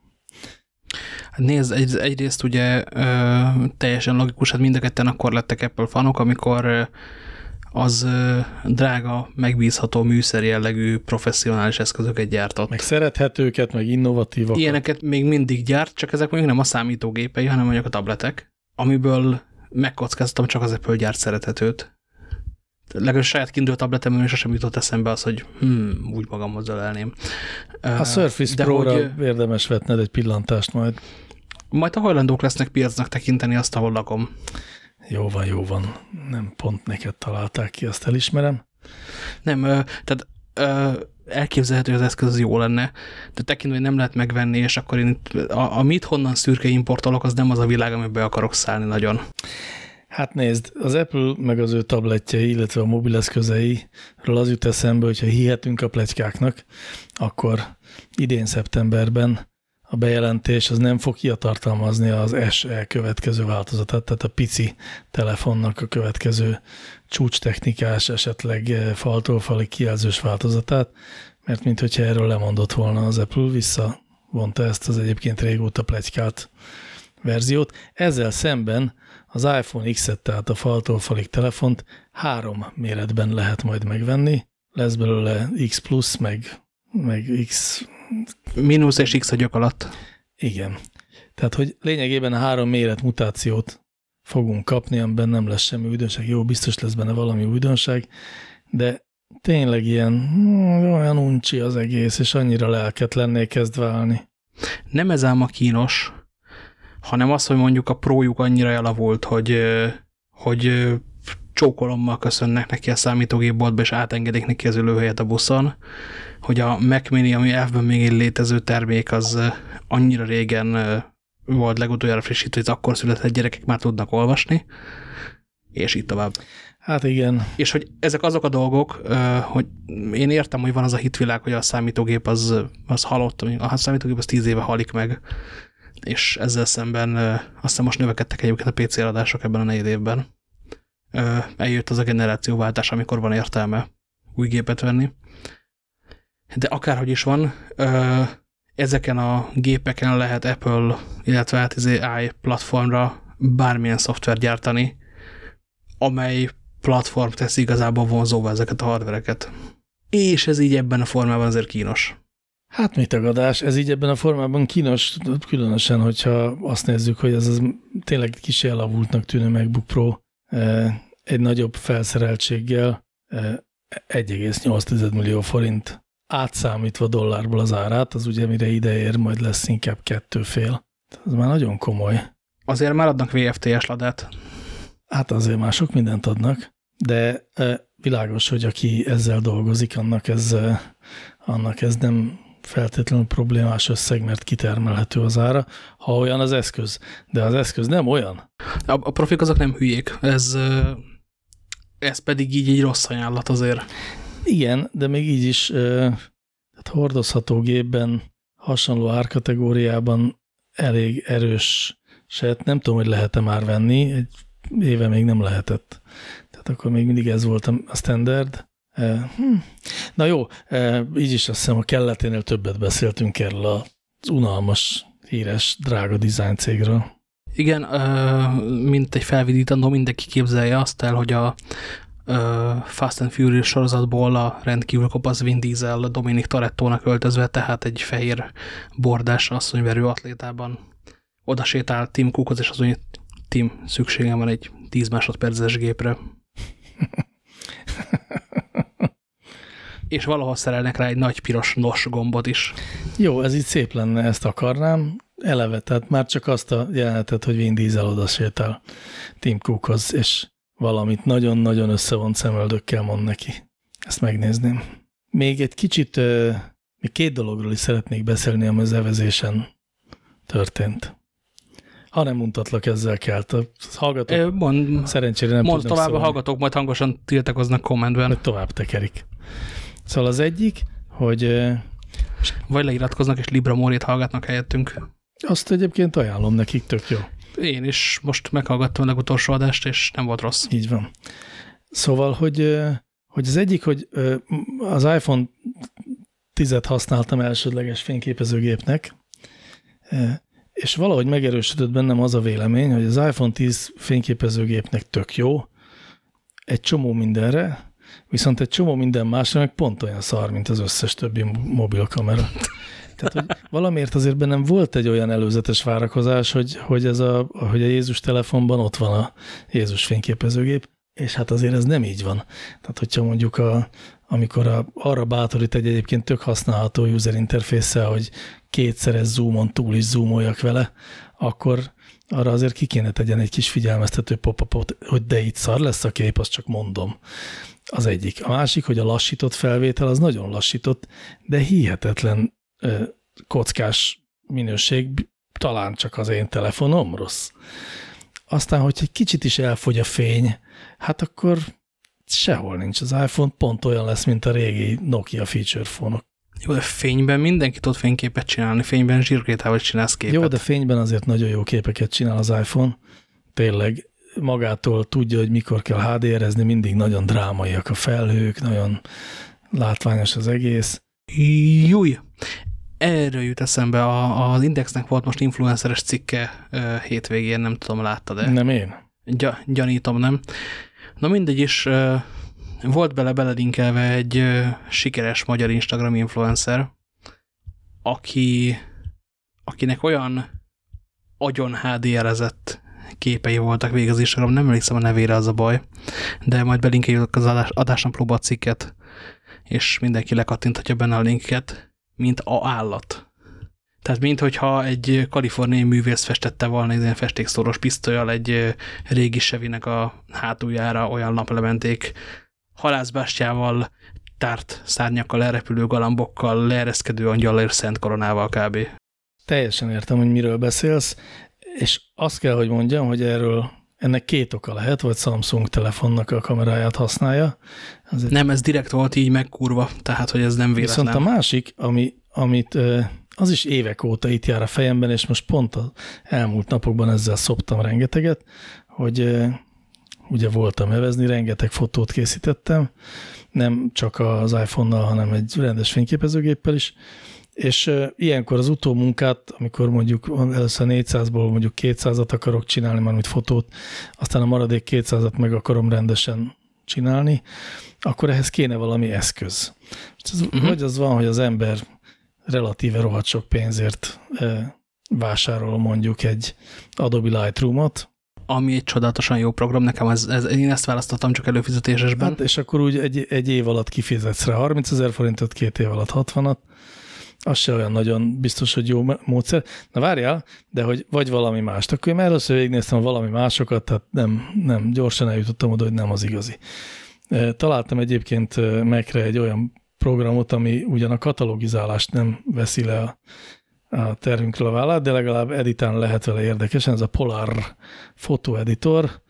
Hát nézd, egy, egyrészt ugye ö, teljesen logikus, hát mind a ketten akkor lettek Apple fanok, amikor ö, az drága, megbízható, műszer jellegű professzionális eszközöket gyártott. Meg szerethetőket, meg innovatívakat. Ilyeneket még mindig gyárt, csak ezek mondjuk nem a számítógépei, hanem mondjuk a tabletek, amiből megkockáztam csak az Apple gyárt szerethetőt. Legalábbis saját Kindle tabletemben sosem jutott eszembe az, hogy hmm, úgy magamhoz ölelném. A Surface De Pro-ra hogy, érdemes vetned egy pillantást majd. Majd a hajlandók lesznek piacnak tekinteni azt, ahol lakom. Jó van, jó van. Nem pont neked találták ki, azt elismerem. Nem, tehát elképzelhető, hogy az eszköz az jó lenne, de tekintve, hogy nem lehet megvenni, és akkor én a, amit honnan szürke importolok, az nem az a világ, amiben akarok szállni nagyon. Hát nézd, az Apple meg az ő tabletjei, illetve a mobileszközeiről az jut eszembe, hogyha hihetünk a pletykáknak, akkor idén szeptemberben a bejelentés az nem fogja tartalmazni az SE következő változatát, tehát a pici telefonnak a következő csúcstechnikás, esetleg eh, faltól falig kijelzős változatát, mert mintha erről lemondott volna az Apple, visszavonta ezt az egyébként régóta plegykált verziót. Ezzel szemben az iPhone X-et, tehát a faltól falig telefont három méretben lehet majd megvenni. Lesz belőle X Plus, meg, meg X Minusz és X agyok alatt. Igen. Tehát, hogy lényegében a három méret mutációt fogunk kapni, amiben nem lesz semmi újdonság. Jó, biztos lesz benne valami újdonság, de tényleg ilyen hmm, olyan uncsi az egész, és annyira lelket lenné kezd válni. Nem ez ám a kínos, hanem az, hogy mondjuk a prójuk annyira elavult, hogy, hogy csókolommal köszönnek neki a számítógépboltba, és átengedik neki az ülőhelyet a buszon, hogy a Mac Mini, ami elvben még egy létező termék, az annyira régen volt legutoljára frissítő, hogy akkor született gyerekek már tudnak olvasni, és így tovább. Hát igen. És hogy ezek azok a dolgok, hogy én értem, hogy van az a hitvilág, hogy a számítógép az, az halott, a számítógép az tíz éve halik meg, és ezzel szemben azt hiszem most növekedtek egyébként a PC adások ebben a negyed évben. Eljött az a generációváltás, amikor van értelme új gépet venni. De akárhogy is van, ezeken a gépeken lehet Apple, illetve hát az AI platformra bármilyen szoftver gyártani, amely platform tesz igazából vonzóvá ezeket a hardvereket. És ez így ebben a formában azért kínos. Hát mi tagadás, ez így ebben a formában kínos, különösen, hogyha azt nézzük, hogy ez az tényleg kis elavultnak tűnő MacBook Pro egy nagyobb felszereltséggel 1,8 millió forint átszámítva dollárból az árát, az ugye mire ideér, majd lesz inkább kettő fél. Ez már nagyon komoly. Azért már adnak VFTS ladát. Hát azért már sok mindent adnak, de e, világos, hogy aki ezzel dolgozik, annak ez, e, annak ez nem feltétlenül problémás összeg, mert kitermelhető az ára, ha olyan az eszköz. De az eszköz nem olyan. A, a profik azok nem hülyék. Ez, ez pedig így egy rossz ajánlat azért. Igen, de még így is tehát hordozható gépben, hasonló árkategóriában elég erős set. Nem tudom, hogy lehet-e már venni, egy éve még nem lehetett. Tehát akkor még mindig ez volt a standard. Hm. Na jó, így is azt hiszem a kelleténél többet beszéltünk erről az unalmas, híres, drága design cégről. Igen, mint egy felvidítandó, mindenki képzelje azt el, hogy a Fast and Furious sorozatból a rendkívül kopasz Vin Diesel Dominic Torettónak öltözve, tehát egy fehér bordás asszonyverő atlétában oda sétál Tim Cookhoz, és az mondja, Tim, szükségem van egy 10 másodperces gépre. És valahol szerelnek rá egy nagy piros nos gombot is. Jó, ez így szép lenne, ezt akarnám. Eleve, tehát már csak azt a jelenetet, hogy Vin Diesel oda sétál Tim Cookhoz, és valamit nagyon-nagyon összevont szemöldökkel mond neki. Ezt megnézném. Még egy kicsit, még két dologról is szeretnék beszélni, ami az evezésen történt. Ha nem mutatlak ezzel kell. A hallgatók mond, szerencsére nem mond tovább, szólni. a hallgatók majd hangosan tiltakoznak kommentben. Majd tovább tekerik. Szóval az egyik, hogy... Vagy leiratkoznak és Libra Mórét hallgatnak helyettünk. Azt egyébként ajánlom nekik, tök jó. Én is most meghallgattam a legutolsó adást, és nem volt rossz. Így van. Szóval, hogy, hogy az egyik, hogy az iPhone 10-et használtam elsődleges fényképezőgépnek, és valahogy megerősödött bennem az a vélemény, hogy az iPhone 10 fényképezőgépnek tök jó, egy csomó mindenre, viszont egy csomó minden másra meg pont olyan szar, mint az összes többi mobilkamera. Tehát, hogy valamiért azért bennem volt egy olyan előzetes várakozás, hogy, hogy, ez a, hogy a Jézus telefonban ott van a Jézus fényképezőgép, és hát azért ez nem így van. Tehát, hogyha mondjuk a, amikor a, arra bátorít egy egyébként tök használható user interfésze, hogy kétszeres zoomon túl is zoomoljak vele, akkor arra azért ki kéne tegyen egy kis figyelmeztető pop hogy de itt szar lesz a kép, azt csak mondom. Az egyik. A másik, hogy a lassított felvétel az nagyon lassított, de hihetetlen ö, kockás minőség, talán csak az én telefonom rossz. Aztán, hogy egy kicsit is elfogy a fény, hát akkor sehol nincs. Az iPhone pont olyan lesz, mint a régi Nokia feature fónok. Jó, de fényben mindenki tud fényképet csinálni, fényben zsírkétával csinálsz képet. Jó, de fényben azért nagyon jó képeket csinál az iPhone. Tényleg magától tudja, hogy mikor kell HDR-ezni, mindig nagyon drámaiak a felhők, nagyon látványos az egész. Júj! Erről jut eszembe, a, az Indexnek volt most influenceres cikke hétvégén, nem tudom, látta, de... Nem én? Gy gyanítom, nem. Na mindegy is, volt bele beledinkelve egy sikeres magyar Instagram influencer, aki, akinek olyan agyon HDR-ezett képei voltak Instagram, nem emlékszem a nevére az a baj, de majd belinkeljük az adás, adásnaplóba a cikket, és mindenki lekattinthatja benne a linket, mint a állat. Tehát mint hogyha egy kaliforniai művész festette volna egy ilyen festékszoros pisztolyal egy régi sevinek a hátuljára olyan naplementék halászbástyával, tárt szárnyakkal, elrepülő galambokkal, leereszkedő angyal és szent koronával kb. Teljesen értem, hogy miről beszélsz, és azt kell, hogy mondjam, hogy erről ennek két oka lehet, vagy Samsung telefonnak a kameráját használja. Azért nem, ez direkt volt így megkurva, tehát hogy ez nem véletlen. Viszont a másik, ami, amit az is évek óta itt jár a fejemben, és most pont az elmúlt napokban ezzel szoptam rengeteget, hogy ugye voltam evezni, rengeteg fotót készítettem, nem csak az iPhone-nal, hanem egy rendes fényképezőgéppel is, és ilyenkor az utómunkát, amikor mondjuk először 400-ból mondjuk 200-at akarok csinálni, mármint fotót, aztán a maradék 200-at meg akarom rendesen csinálni, akkor ehhez kéne valami eszköz. Ez, uh -huh. Vagy az van, hogy az ember relatíve rohadt sok pénzért vásárol mondjuk egy Adobe Lightroom-ot, ami egy csodálatosan jó program, nekem ez, ez, én ezt választottam csak előfizetésesben. Hát, és akkor úgy egy, egy év alatt kifizetsz rá 30 ezer forintot, két év alatt 60-at, az se olyan nagyon biztos, hogy jó módszer. Na várjál, de hogy vagy valami más. Akkor én már először végignéztem valami másokat, tehát nem, nem, gyorsan eljutottam oda, hogy nem az igazi. Találtam egyébként Mac-re egy olyan programot, ami ugyan a katalogizálást nem veszi le a, a tervünkről a vállát, de legalább editálni lehet vele érdekesen, ez a Polar fotóeditor,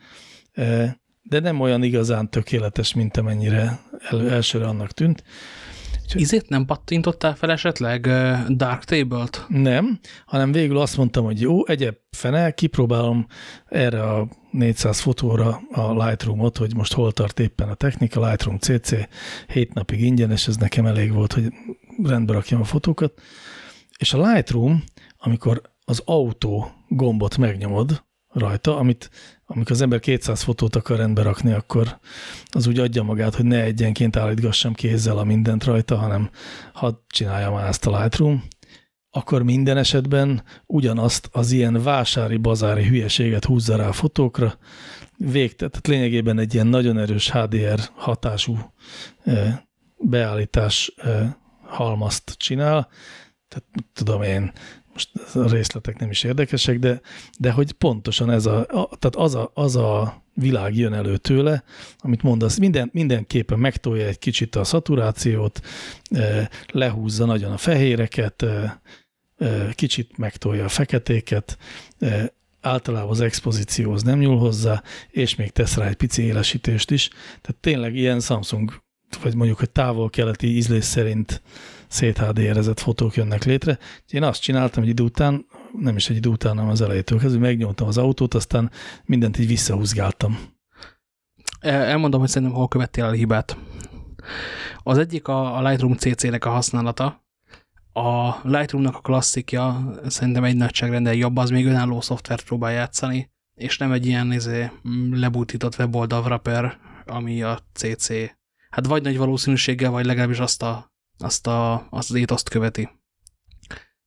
de nem olyan igazán tökéletes, mint amennyire elő, elsőre annak tűnt. Izét nem pattintottál fel esetleg Dark Table-t? Nem, hanem végül azt mondtam, hogy jó, egyéb fene, kipróbálom erre a 400 fotóra a Lightroom-ot, hogy most hol tart éppen a technika, Lightroom CC, 7 napig ingyenes, ez nekem elég volt, hogy rendbe rakjam a fotókat. És a Lightroom, amikor az autó gombot megnyomod rajta, amit amikor az ember 200 fotót akar rendbe rakni, akkor az úgy adja magát, hogy ne egyenként állítgassam kézzel a mindent rajta, hanem hadd csinálja már ezt a Lightroom, akkor minden esetben ugyanazt az ilyen vásári, bazári hülyeséget húzza rá a fotókra, végte, tehát lényegében egy ilyen nagyon erős HDR hatású beállítás halmazt csinál, tehát tudom én, most a részletek nem is érdekesek, de, de hogy pontosan ez a, a tehát az a, az a világ jön elő tőle, amit mondasz, minden, mindenképpen megtolja egy kicsit a szaturációt, lehúzza nagyon a fehéreket, kicsit megtolja a feketéket, általában az expozícióhoz nem nyúl hozzá, és még tesz rá egy pici élesítést is. Tehát tényleg ilyen Samsung, vagy mondjuk, hogy távol-keleti ízlés szerint szét HDR-ezett fotók jönnek létre. Én azt csináltam egy idő után, nem is egy idő után, hanem az elejétől kezdve, megnyomtam az autót, aztán mindent így visszahúzgáltam. Elmondom, hogy szerintem hol követtél el a hibát. Az egyik a Lightroom CC-nek a használata. A Lightroomnak a klasszikja szerintem egy nagyságrendel jobb, az még önálló szoftvert próbál játszani, és nem egy ilyen izé, lebútított weboldal wrapper ami a CC, hát vagy nagy valószínűséggel, vagy legalábbis azt, a, azt, a, azt az étoszt követi.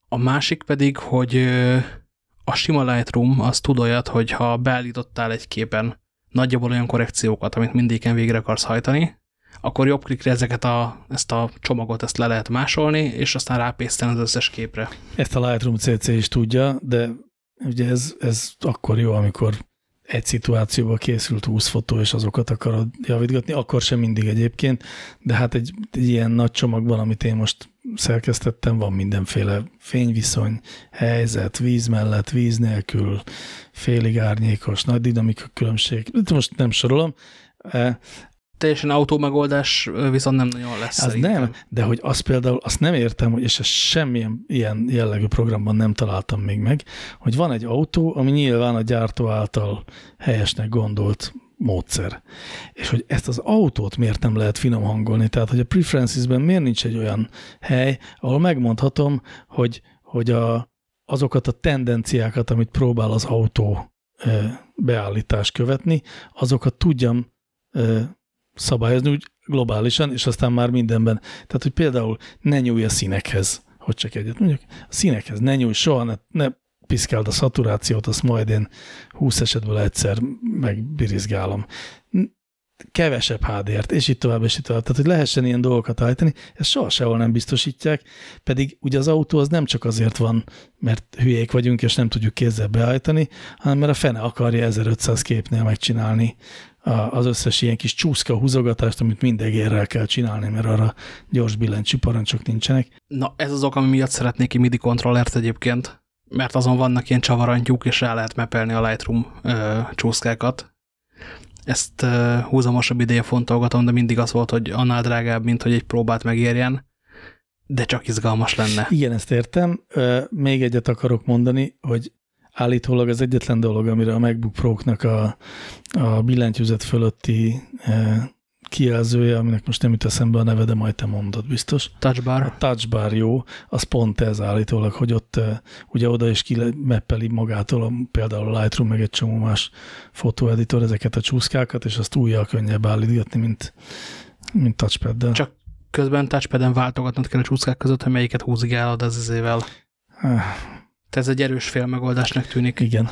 A másik pedig, hogy a sima Lightroom az tud olyat, hogy ha beállítottál egy képen nagyjából olyan korrekciókat, amit mindiken végre akarsz hajtani, akkor jobb klikre ezeket a, ezt a csomagot ezt le lehet másolni, és aztán rápészteni az összes képre. Ezt a Lightroom CC is tudja, de ugye ez, ez akkor jó, amikor egy szituációban készült 20 fotó, és azokat akarod javítgatni, akkor sem mindig egyébként, de hát egy, egy ilyen nagy csomagban, amit én most szerkesztettem, van mindenféle fényviszony, helyzet, víz mellett, víz nélkül, félig árnyékos, nagy dinamika különbség. Most nem sorolom, teljesen autó megoldás viszont nem nagyon lesz. Az szerintem. nem, de hogy azt például azt nem értem, hogy és ezt semmilyen ilyen jellegű programban nem találtam még meg, hogy van egy autó, ami nyilván a gyártó által helyesnek gondolt módszer. És hogy ezt az autót miért nem lehet finom hangolni, tehát hogy a preferences-ben miért nincs egy olyan hely, ahol megmondhatom, hogy, hogy a, azokat a tendenciákat, amit próbál az autó beállítás követni, azokat tudjam szabályozni úgy globálisan, és aztán már mindenben. Tehát, hogy például ne nyúlj a színekhez, hogy csak egyet mondjuk, a színekhez ne nyúlj soha, ne, ne piszkáld a szaturációt, azt majd én 20 esetből egyszer megbirizgálom. Kevesebb HDR-t, és itt tovább, és itt tovább. Tehát, hogy lehessen ilyen dolgokat állítani, ezt soha sehol nem biztosítják, pedig ugye az autó az nem csak azért van, mert hülyék vagyunk, és nem tudjuk kézzel beállítani, hanem mert a fene akarja 1500 képnél megcsinálni az összes ilyen kis csúszka húzogatást, amit mindegérrel kell csinálni, mert arra gyors billentyű parancsok nincsenek. Na, ez az ok, ami miatt szeretnék ki MIDI kontrollert egyébként, mert azon vannak ilyen csavarantyúk, és rá lehet mepelni a Lightroom ö, csúszkákat. Ezt ö, húzamosabb ideje fontolgatom, de mindig az volt, hogy annál drágább, mint hogy egy próbát megérjen, de csak izgalmas lenne. Igen, ezt értem. Még egyet akarok mondani, hogy állítólag az egyetlen dolog, amire a MacBook Pro-knak a, a billentyűzet fölötti e, kijelzője, aminek most nem jut eszembe a neve, de majd te mondod biztos. Touchbar. A touchbar jó, az pont ez állítólag, hogy ott e, ugye oda is kimeppeli magától a, például a Lightroom, meg egy csomó más fotóeditor ezeket a csúszkákat, és azt újjal könnyebb állítgatni, mint, mint touchpad-del. Csak közben touchpad-en váltogatnod kell a csúszkák között, hogy melyiket el az izével. Tehát ez egy erős fél megoldásnak tűnik. Igen.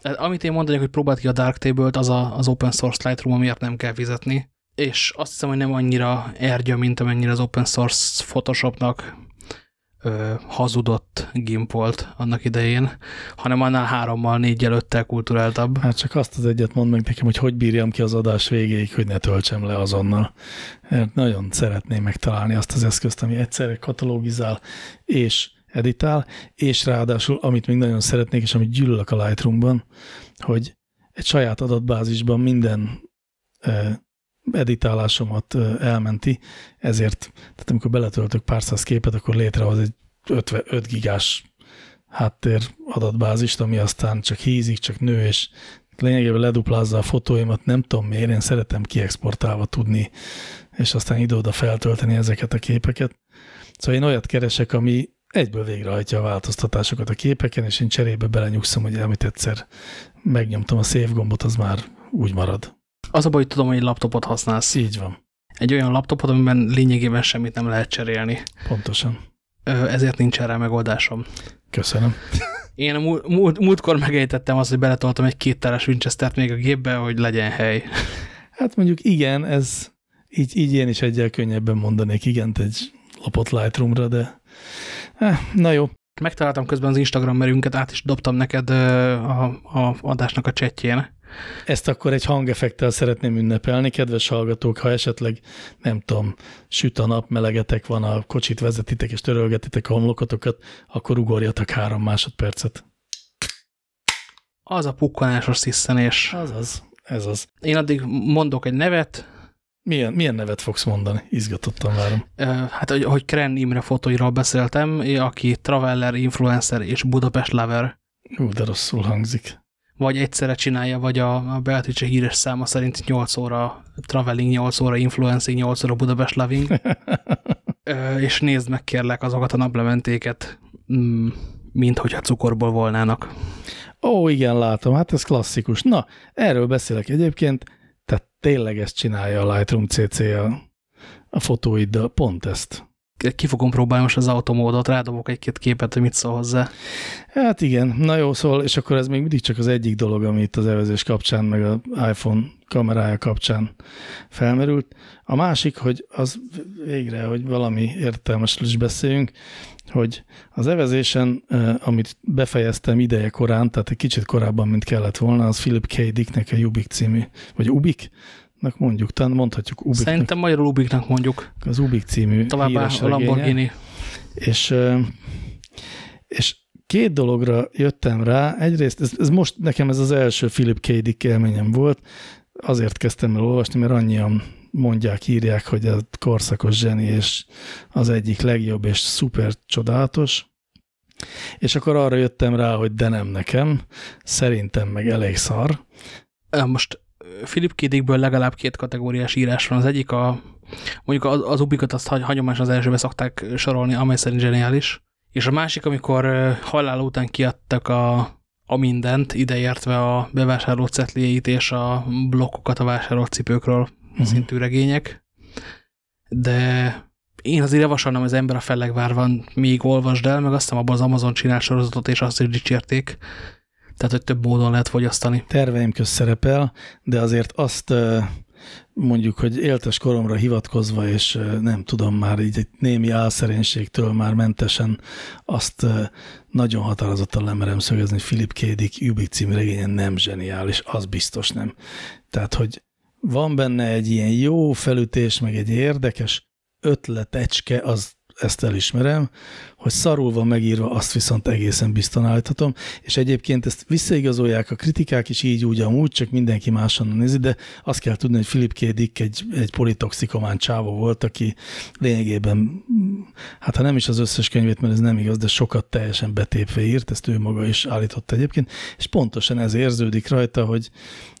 Tehát, amit én mondanék, hogy próbált ki a Darktable-t, az a, az open source Lightroom, amiért nem kell fizetni. És azt hiszem, hogy nem annyira ergya, mint amennyire az open source Photoshopnak ö, hazudott gimp volt annak idején, hanem annál hárommal, négy előttel kulturáltabb. Hát csak azt az egyet mond meg nekem, hogy hogy bírjam ki az adás végéig, hogy ne töltsem le azonnal. Mert nagyon szeretném megtalálni azt az eszközt, ami egyszerre katalogizál, és editál, és ráadásul, amit még nagyon szeretnék, és amit gyűlölök a Lightroomban, hogy egy saját adatbázisban minden editálásomat elmenti, ezért, tehát amikor beletöltök pár száz képet, akkor létrehoz egy 5 gigás háttér adatbázist, ami aztán csak hízik, csak nő, és lényegében leduplázza a fotóimat, nem tudom miért, én szeretem kiexportálva tudni, és aztán ide-oda feltölteni ezeket a képeket. Szóval én olyat keresek, ami egyből végrehajtja a változtatásokat a képeken, és én cserébe belenyugszom, hogy amit egyszer megnyomtam a save gombot, az már úgy marad. Az a baj, hogy tudom, hogy egy laptopot használsz. Így van. Egy olyan laptopot, amiben lényegében semmit nem lehet cserélni. Pontosan. Ezért nincs erre megoldásom. Köszönöm. Én a múlt, múltkor megejtettem azt, hogy beletoltam egy kétteles Winchester-t még a gépbe, hogy legyen hely. Hát mondjuk igen, ez így, így én is egyel könnyebben mondanék igent egy lapot Lightroomra, de na jó. Megtaláltam közben az Instagram merünket, át is dobtam neked a, a adásnak a csetjén. Ezt akkor egy hangeffektel szeretném ünnepelni, kedves hallgatók, ha esetleg, nem tudom, süt a nap, melegetek van, a kocsit vezetitek és törölgetitek a homlokotokat, akkor ugorjatok három másodpercet. Az a pukkanásos sziszenés. Az az, ez az. Én addig mondok egy nevet, milyen, milyen nevet fogsz mondani? Izgatottan várom. Hát, hogy, Kren Imre fotóiról beszéltem, aki traveller, influencer és Budapest lover. Ú, de rosszul hangzik. Vagy egyszerre csinálja, vagy a, a Beatrice híres száma szerint 8 óra traveling, 8 óra influencing, 8 óra Budapest loving. és nézd meg kérlek azokat a naplementéket, mm, mint hogyha cukorból volnának. Ó, igen, látom, hát ez klasszikus. Na, erről beszélek egyébként Tehát tényleg ezt csinálja a Lightroom CC a, a fotóiddal, pont ezt. Ki fogom próbálni most az automódot, rádobok egy-két képet, hogy mit szól hozzá. Hát igen, na jó, szóval, és akkor ez még mindig csak az egyik dolog, amit az evezés kapcsán, meg az iPhone kamerája kapcsán felmerült. A másik, hogy az végre, hogy valami értelmes is beszéljünk, hogy az evezésen, amit befejeztem ideje korán, tehát egy kicsit korábban, mint kellett volna, az Philip K. Dicknek a Ubik című, vagy Ubik, mondjuk, talán mondhatjuk Ubiknak. Szerintem magyarul Ubiknak mondjuk. Az Ubik című Továbbá a Lamborghini. És, és két dologra jöttem rá. Egyrészt, ez, ez most nekem ez az első Philip K. Dick élményem volt, azért kezdtem el olvasni, mert annyian mondják, írják, hogy a korszakos zseni, és az egyik legjobb, és szuper csodálatos. És akkor arra jöttem rá, hogy de nem nekem, szerintem meg elég szar. Most Philip Kiddickből legalább két kategóriás írás van. Az egyik a, mondjuk az, az Ubikot azt hagyományosan az elsőbe szokták sorolni, amely szerint zseniális. És a másik, amikor halál után kiadtak a, a mindent, ideértve a bevásárló cetliét és a blokkokat a vásárolt cipőkről uh mhm. -huh. szintű regények. De én azért javasolnám, az ember a fellegvárban még olvasd el, meg aztán abban az Amazon csinál sorozatot, és azt is dicsérték, tehát, hogy több módon lehet fogyasztani. Terveim köz szerepel, de azért azt mondjuk, hogy éltes koromra hivatkozva, és nem tudom már így egy némi álszerénységtől már mentesen azt nagyon határozottan lemerem szögezni, Philip K. Dick Ubik című regényen nem zseniális, az biztos nem. Tehát, hogy van benne egy ilyen jó felütés, meg egy érdekes ötletecske, az ezt elismerem, hogy szarul van megírva, azt viszont egészen biztosan állíthatom, és egyébként ezt visszaigazolják a kritikák is így úgy amúgy, csak mindenki máson nézi, de azt kell tudni, hogy Philip K. Dick egy, egy politoxikomán csávó volt, aki lényegében, hát ha nem is az összes könyvét, mert ez nem igaz, de sokat teljesen betépve írt, ezt ő maga is állította egyébként, és pontosan ez érződik rajta, hogy,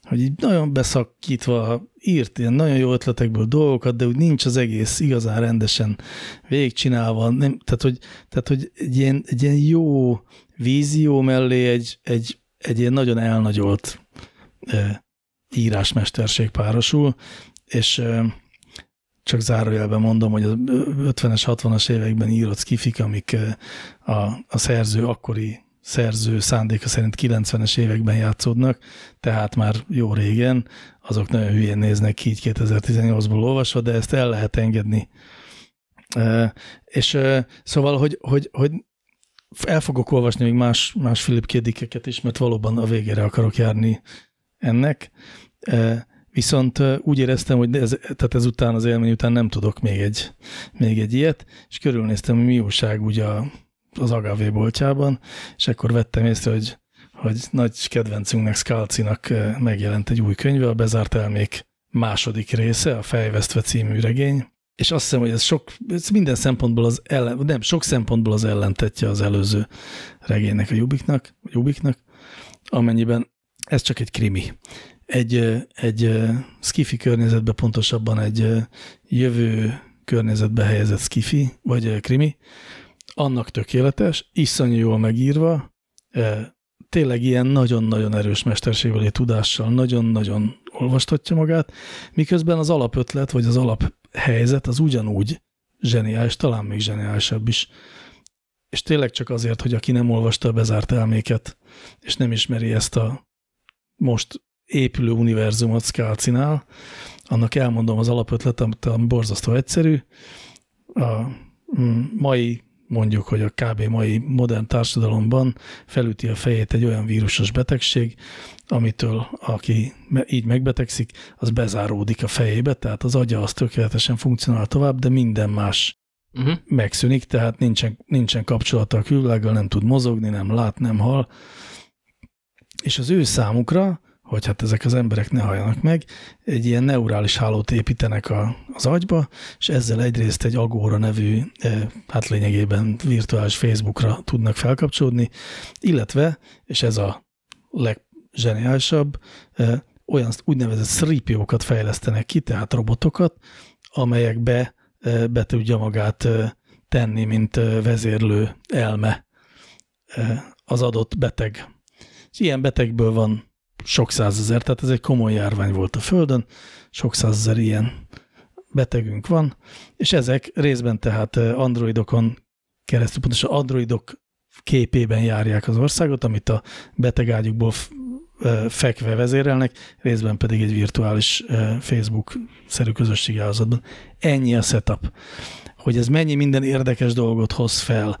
hogy így nagyon beszakítva írt ilyen nagyon jó ötletekből dolgokat, de úgy nincs az egész igazán rendesen végigcsinálva. Nem, tehát, hogy, tehát, hogy egy, ilyen, egy ilyen jó vízió mellé egy, egy, egy ilyen nagyon elnagyolt e, írásmesterség párosul, és e, csak zárójelben mondom, hogy az 50-es, 60-as években írott skifik, amik a, a szerző akkori szerző szándéka szerint 90-es években játszódnak, tehát már jó régen, azok nagyon hülyén néznek ki így 2018-ból olvasva, de ezt el lehet engedni. És szóval, hogy, hogy, hogy el fogok olvasni még más, más Philip Kédikeket is, mert valóban a végére akarok járni ennek. Viszont úgy éreztem, hogy ez, tehát ezután az élmény után nem tudok még egy, még egy ilyet, és körülnéztem, hogy mi újság ugye az Agavé boltjában, és akkor vettem észre, hogy, hogy nagy kedvencünknek, Skalcinak megjelent egy új könyve, a Bezárt Elmék második része, a Fejvesztve című regény, és azt hiszem, hogy ez sok, ez minden szempontból az ellen, nem, sok szempontból az ellentetje az előző regénynek, a Jubiknak, Jubiknak, amennyiben ez csak egy krimi. Egy, egy skifi környezetbe, pontosabban egy jövő környezetbe helyezett skifi, vagy krimi, annak tökéletes, iszonyú jól megírva, e, tényleg ilyen nagyon-nagyon erős mesterségbeli tudással, nagyon-nagyon olvastatja magát, miközben az alapötlet, vagy az alaphelyzet az ugyanúgy zseniális, talán még zseniálisabb is. És tényleg csak azért, hogy aki nem olvasta a bezárt elméket, és nem ismeri ezt a most épülő univerzumot Skálcinál, annak elmondom az alapötletet, ami borzasztó egyszerű. A mm, mai mondjuk, hogy a kb. mai modern társadalomban felüti a fejét egy olyan vírusos betegség, amitől aki így megbetegszik, az bezáródik a fejébe, tehát az agya az tökéletesen funkcionál tovább, de minden más uh -huh. megszűnik, tehát nincsen, nincsen kapcsolata a külvilággal, nem tud mozogni, nem lát, nem hal. És az ő számukra hogy hát ezek az emberek ne halljanak meg, egy ilyen neurális hálót építenek a, az agyba, és ezzel egyrészt egy Agora nevű, e, hát lényegében virtuális Facebookra tudnak felkapcsolódni, illetve, és ez a legzseniálisabb, e, olyan úgynevezett szripiókat fejlesztenek ki, tehát robotokat, amelyekbe e, be tudja magát tenni, mint vezérlő elme az adott beteg. És ilyen betegből van sok százezer, tehát ez egy komoly járvány volt a Földön, sok százezer ilyen betegünk van, és ezek részben tehát androidokon keresztül, pontosan androidok képében járják az országot, amit a betegágyukból fekve vezérelnek, részben pedig egy virtuális Facebook-szerű közösségi házatban. Ennyi a setup. Hogy ez mennyi minden érdekes dolgot hoz fel,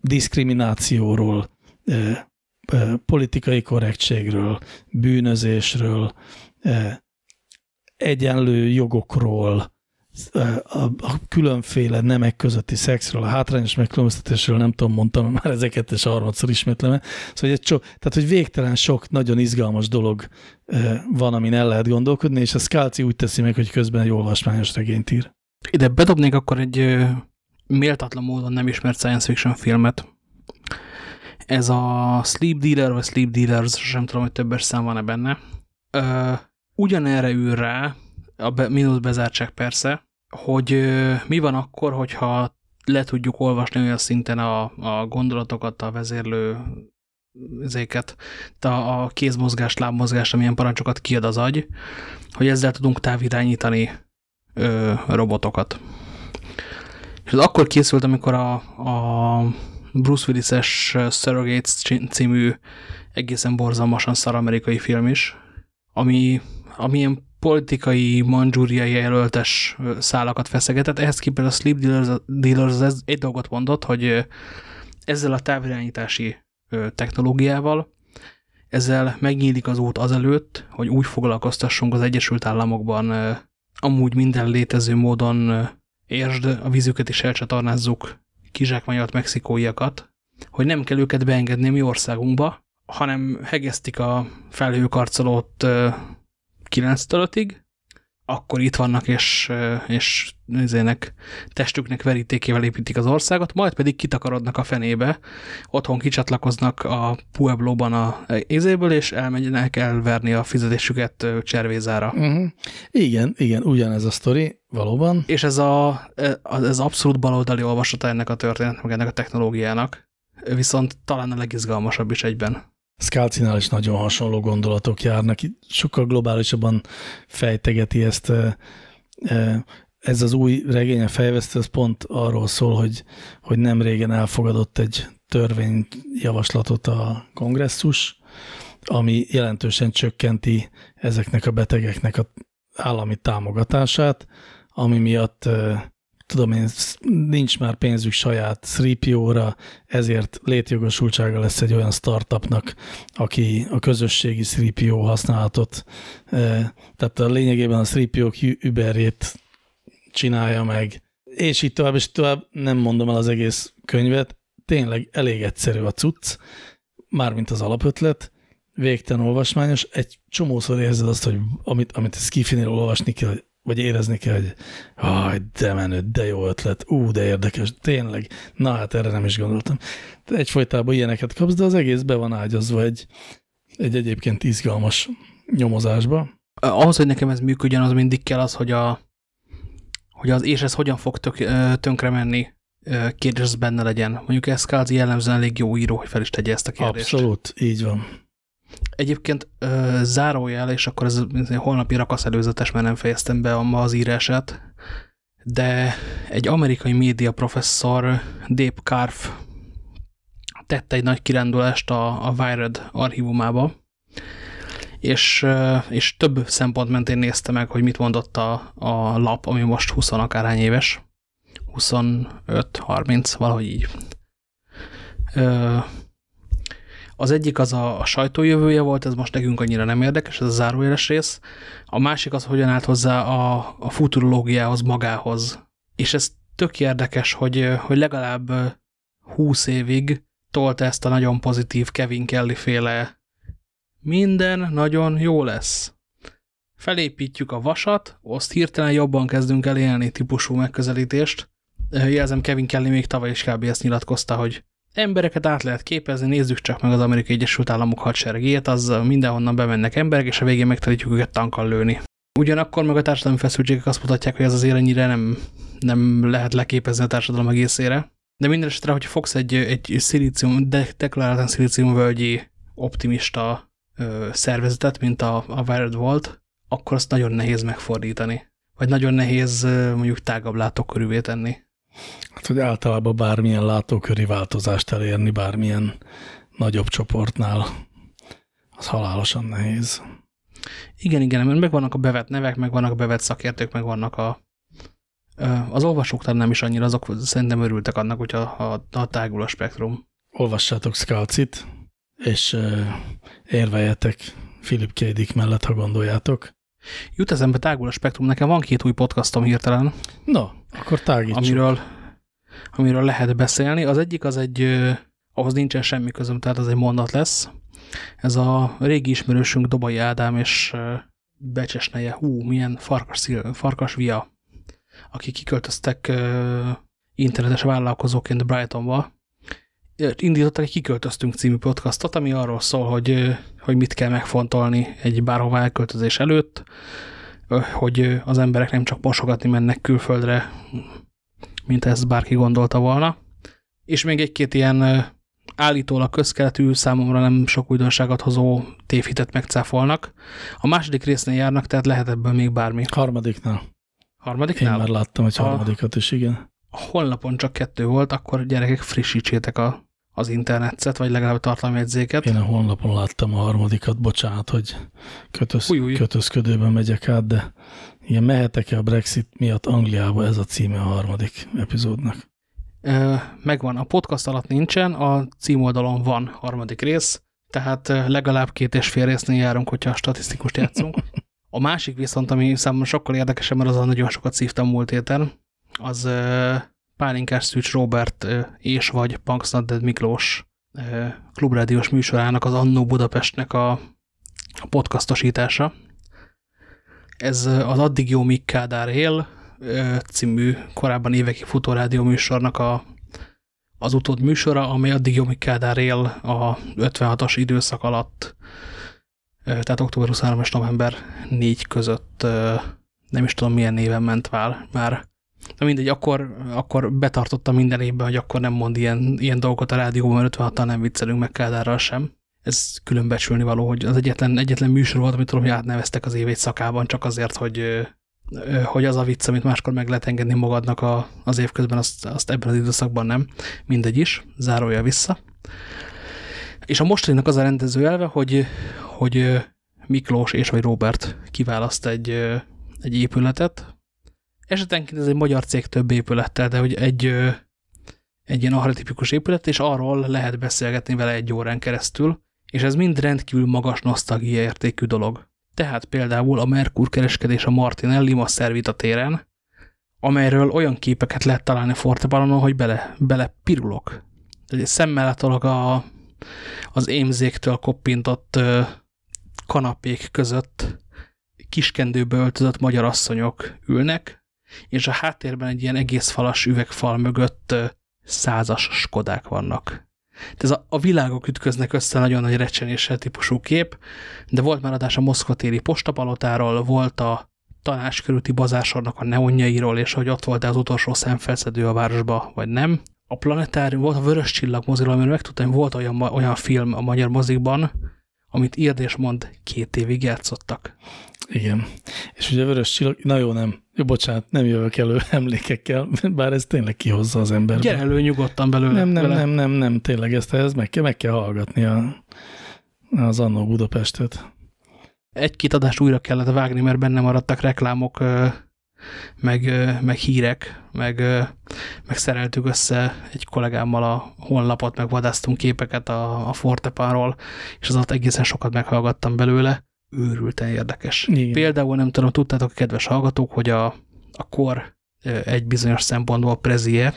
diszkriminációról, politikai korrektségről, bűnözésről, egyenlő jogokról, a, különféle nemek közötti szexről, a hátrányos megkülönböztetésről nem tudom, mondtam már ezeket, és harmadszor ismétlem. Szóval egy so, tehát, hogy végtelen sok nagyon izgalmas dolog van, amin el lehet gondolkodni, és a Skálci úgy teszi meg, hogy közben egy olvasmányos regényt ír. Ide bedobnék akkor egy méltatlan módon nem ismert science fiction filmet. Ez a Sleep Dealer, vagy Sleep Dealers, sem tudom, hogy többes szám van-e benne. Ö, ugyanerre ül rá, a be, mínusz bezártság persze, hogy mi van akkor, hogyha le tudjuk olvasni olyan szinten a, a gondolatokat, a vezérlő zéket, a, a kézmozgást, lábmozgást, amilyen parancsokat kiad az agy, hogy ezzel tudunk távirányítani ö, robotokat. És ez akkor készült, amikor a, a Bruce Willis-es Surrogates című egészen borzalmasan szar amerikai film is, ami, ami ilyen politikai, mandzsúriai jelöltes szálakat feszegetett. Ehhez képest a Sleep Dealers, Dealers ez egy dolgot mondott, hogy ezzel a távirányítási technológiával ezzel megnyílik az út azelőtt, hogy úgy foglalkoztassunk az Egyesült Államokban amúgy minden létező módon értsd, a vízüket is elcsatornázzuk kizsákmányolt mexikóiakat, hogy nem kell őket beengedni a mi országunkba, hanem hegesztik a felhőkarcolót 9-5-ig, akkor itt vannak, és, és nézének, testüknek verítékével építik az országot, majd pedig kitakarodnak a fenébe, otthon kicsatlakoznak a Pueblóban a ézéből, és elmenjenek elverni a fizetésüket cservézára. Uh mhm. -huh. Igen, igen, ugyanez a sztori, valóban. És ez, a, ez abszolút baloldali olvasata ennek a történetnek, ennek a technológiának, viszont talán a legizgalmasabb is egyben. Skálcinál is nagyon hasonló gondolatok járnak. Sokkal globálisabban fejtegeti ezt. Ez az új regény, a fejvesztő, az pont arról szól, hogy, hogy nem régen elfogadott egy törvényjavaslatot a kongresszus, ami jelentősen csökkenti ezeknek a betegeknek a állami támogatását, ami miatt tudom én, nincs már pénzük saját 3 ezért létjogosultsága lesz egy olyan startupnak, aki a közösségi 3 használatot, e, tehát a lényegében a 3 Uberét csinálja meg, és így tovább, és tovább nem mondom el az egész könyvet, tényleg elég egyszerű a cucc, mármint az alapötlet, végtelen olvasmányos, egy csomószor érzed azt, hogy amit, amit Skifinél olvasni kell, vagy érezni kell, hogy aj, de menő, de jó ötlet, ú, de érdekes, tényleg, na hát erre nem is gondoltam. De egyfolytában ilyeneket kapsz, de az egész be van ágyazva egy, egy egyébként izgalmas nyomozásba. Ahhoz, hogy nekem ez működjön, az mindig kell az, hogy, a, hogy az és ez hogyan fog tök, tönkre menni kérdés benne legyen. Mondjuk Kázi jellemzően elég jó író, hogy fel is tegye ezt a kérdést. Abszolút, így van. Egyébként ö, zárójel, és akkor ez, holnapi rakasz előzetes, mert nem fejeztem be ma az írását, de egy amerikai média professzor, Dave Karf tette egy nagy kirándulást a, a Wired archívumába, és, és több szempont mentén nézte meg, hogy mit mondott a, a lap, ami most 20 akárhány éves, 25-30, valahogy így. Az egyik az a, a sajtójövője volt, ez most nekünk annyira nem érdekes, ez a zárójeles rész. A másik az, hogyan állt hozzá a, a futurológiához magához. És ez tök érdekes, hogy, hogy legalább 20 évig tolta ezt a nagyon pozitív Kevin Kelly féle minden nagyon jó lesz. Felépítjük a vasat, azt hirtelen jobban kezdünk el élni típusú megközelítést. Jelzem, Kevin Kelly még tavaly is kb. ezt nyilatkozta, hogy embereket át lehet képezni, nézzük csak meg az Amerikai Egyesült Államok hadseregét, az mindenhonnan bemennek emberek, és a végén megtanítjuk őket tankkal lőni. Ugyanakkor meg a társadalmi feszültségek azt mutatják, hogy ez azért ennyire nem, nem lehet leképezni a társadalom egészére. De minden esetre, hogy fogsz egy, egy szilícium, de deklaráltan szilíciumvölgyi optimista ö, szervezetet, mint a, a Wired volt, akkor azt nagyon nehéz megfordítani. Vagy nagyon nehéz mondjuk tágabb látókörűvé tenni. Hát, hogy általában bármilyen látóköri változást elérni bármilyen nagyobb csoportnál, az halálosan nehéz. Igen, igen, mert megvannak a bevett nevek, megvannak a bevett szakértők, megvannak a, az olvasók talán nem is annyira, azok szerintem örültek annak, hogy a, a, tágul a spektrum. Olvassátok Skalcit, és érveljetek Philip K. Dick mellett, ha gondoljátok. Jut eszembe tágul a spektrum, nekem van két új podcastom hirtelen. No, akkor tágítsuk. Amiről, amiről lehet beszélni. Az egyik az egy, ahhoz nincsen semmi közöm, tehát az egy mondat lesz. Ez a régi ismerősünk Dobai Ádám és becsesneje, hú, milyen farkas, farkas via, akik kiköltöztek internetes vállalkozóként Brightonba, indítottak egy Kiköltöztünk című podcastot, ami arról szól, hogy, hogy mit kell megfontolni egy bárhova elköltözés előtt, hogy az emberek nem csak mosogatni mennek külföldre, mint ezt bárki gondolta volna. És még egy-két ilyen állítólag közkeletű, számomra nem sok újdonságot hozó tévhitet megcáfolnak. A második résznél járnak, tehát lehet ebből még bármi. Harmadiknál. Harmadiknál? Én már láttam egy harmadikat is, igen. A honlapon csak kettő volt, akkor gyerekek frissítsétek a az internetet, vagy legalább tartalmjegyzéket. Én a honlapon láttam a harmadikat, bocsánat, hogy kötöz, új, új. kötözködőben megyek át, de igen, mehetek-e a Brexit miatt Angliába, ez a címe a harmadik epizódnak. Megvan, a podcast alatt nincsen, a címoldalon van harmadik rész, tehát legalább két és fél résznél járunk, hogyha statisztikust játszunk. A másik viszont, ami számomra sokkal érdekesebb, mert azon nagyon sokat szívtam múlt héten, az Pálinkás Szűcs Robert és vagy Punksnadded Miklós klubrádiós műsorának az Annó Budapestnek a podcastosítása. Ez az Addig jó Mik Kádár él című korábban éveki futórádió műsornak a, az utód műsora, amely Addig jó Mik Kádár él a 56-as időszak alatt, tehát október 23 és november 4 között nem is tudom milyen néven ment vál, már de mindegy, akkor, akkor betartotta minden évben, hogy akkor nem mond ilyen, ilyen dolgokat a rádióban, mert 56 nem viccelünk meg Kádárral sem. Ez különbecsülni való, hogy az egyetlen, egyetlen műsor volt, amit tudom, hogy átneveztek az év egy szakában, csak azért, hogy, hogy az a vicc, amit máskor meg lehet engedni magadnak a, az év közben, azt, azt ebben az időszakban nem. Mindegy is, zárója vissza. És a mostaninak az a rendező elve, hogy, hogy Miklós és vagy Robert kiválaszt egy, egy épületet, Esetenként ez egy magyar cég több épülettel, de hogy egy, egy ilyen archetipikus épület, és arról lehet beszélgetni vele egy órán keresztül, és ez mind rendkívül magas nosztalgia értékű dolog. Tehát például a Merkur kereskedés a Martinelli ma Szervita téren, amelyről olyan képeket lehet találni Fortebalonon, hogy bele, bele pirulok. Tehát szemmel a, az émzéktől koppintott kanapék között kiskendőbe öltözött magyar asszonyok ülnek, és a háttérben egy ilyen egész falas üvegfal mögött százas skodák vannak. Ez a, a világok ütköznek össze nagyon nagy recsenéssel típusú kép, de volt már adás a Moszkvatéri postapalotáról, volt a tanácskörúti bazásornak a neonjairól, és hogy ott volt-e az utolsó szemfelszedő a városba, vagy nem. A planetárium volt a Vörös Csillag moziról, amiről megtudtam, volt olyan, olyan film a magyar mozikban, amit írd és mond két évig játszottak. Igen. És ugye Vörös Csillag, na jó, nem. Jó, bocsánat, nem jövök elő emlékekkel, bár ez tényleg kihozza az ember. Gyere elő nyugodtan belőle. Nem, nem, nem, nem, nem, tényleg ezt, ezt meg, kell, meg kell hallgatni a, az Annó Budapestet. Egy-két adást újra kellett vágni, mert benne maradtak reklámok, meg, meg hírek, meg, meg szereltük össze egy kollégámmal a honlapot, meg vadásztunk képeket a, a Fortepáról, és az ott egészen sokat meghallgattam belőle őrülten érdekes. Igen. Például nem tudom, tudtátok, kedves hallgatók, hogy a, a kor egy bizonyos szempontból prezie,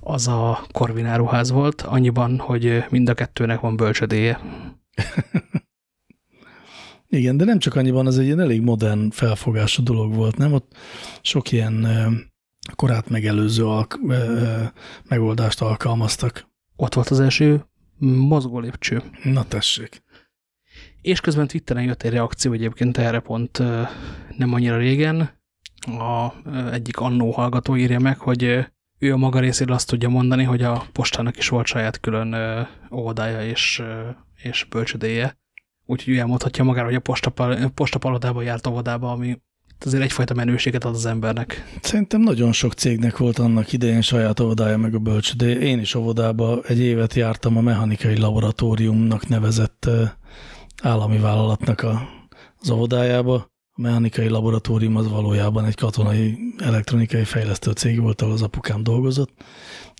az a korvináruház volt, annyiban, hogy mind a kettőnek van bölcsödéje. Igen, de nem csak annyiban, az egy ilyen elég modern felfogású dolog volt, nem? Ott sok ilyen korát megelőző alk megoldást alkalmaztak. Ott volt az első mozgólépcső. Na tessék. És közben Twitteren jött egy reakció egyébként erre pont nem annyira régen. A egyik annó hallgató írja meg, hogy ő a maga részéről azt tudja mondani, hogy a postának is volt saját külön óvodája és, és bölcsödéje. Úgyhogy elmondhatja magára, hogy a postapal, postapalodába járt óvodába, ami azért egyfajta menőséget ad az embernek. Szerintem nagyon sok cégnek volt annak idején saját óvodája meg a bölcsödé. Én is óvodába egy évet jártam a mechanikai laboratóriumnak nevezett állami vállalatnak a, az óvodájába. A mechanikai laboratórium az valójában egy katonai elektronikai fejlesztő cég volt, ahol az apukám dolgozott,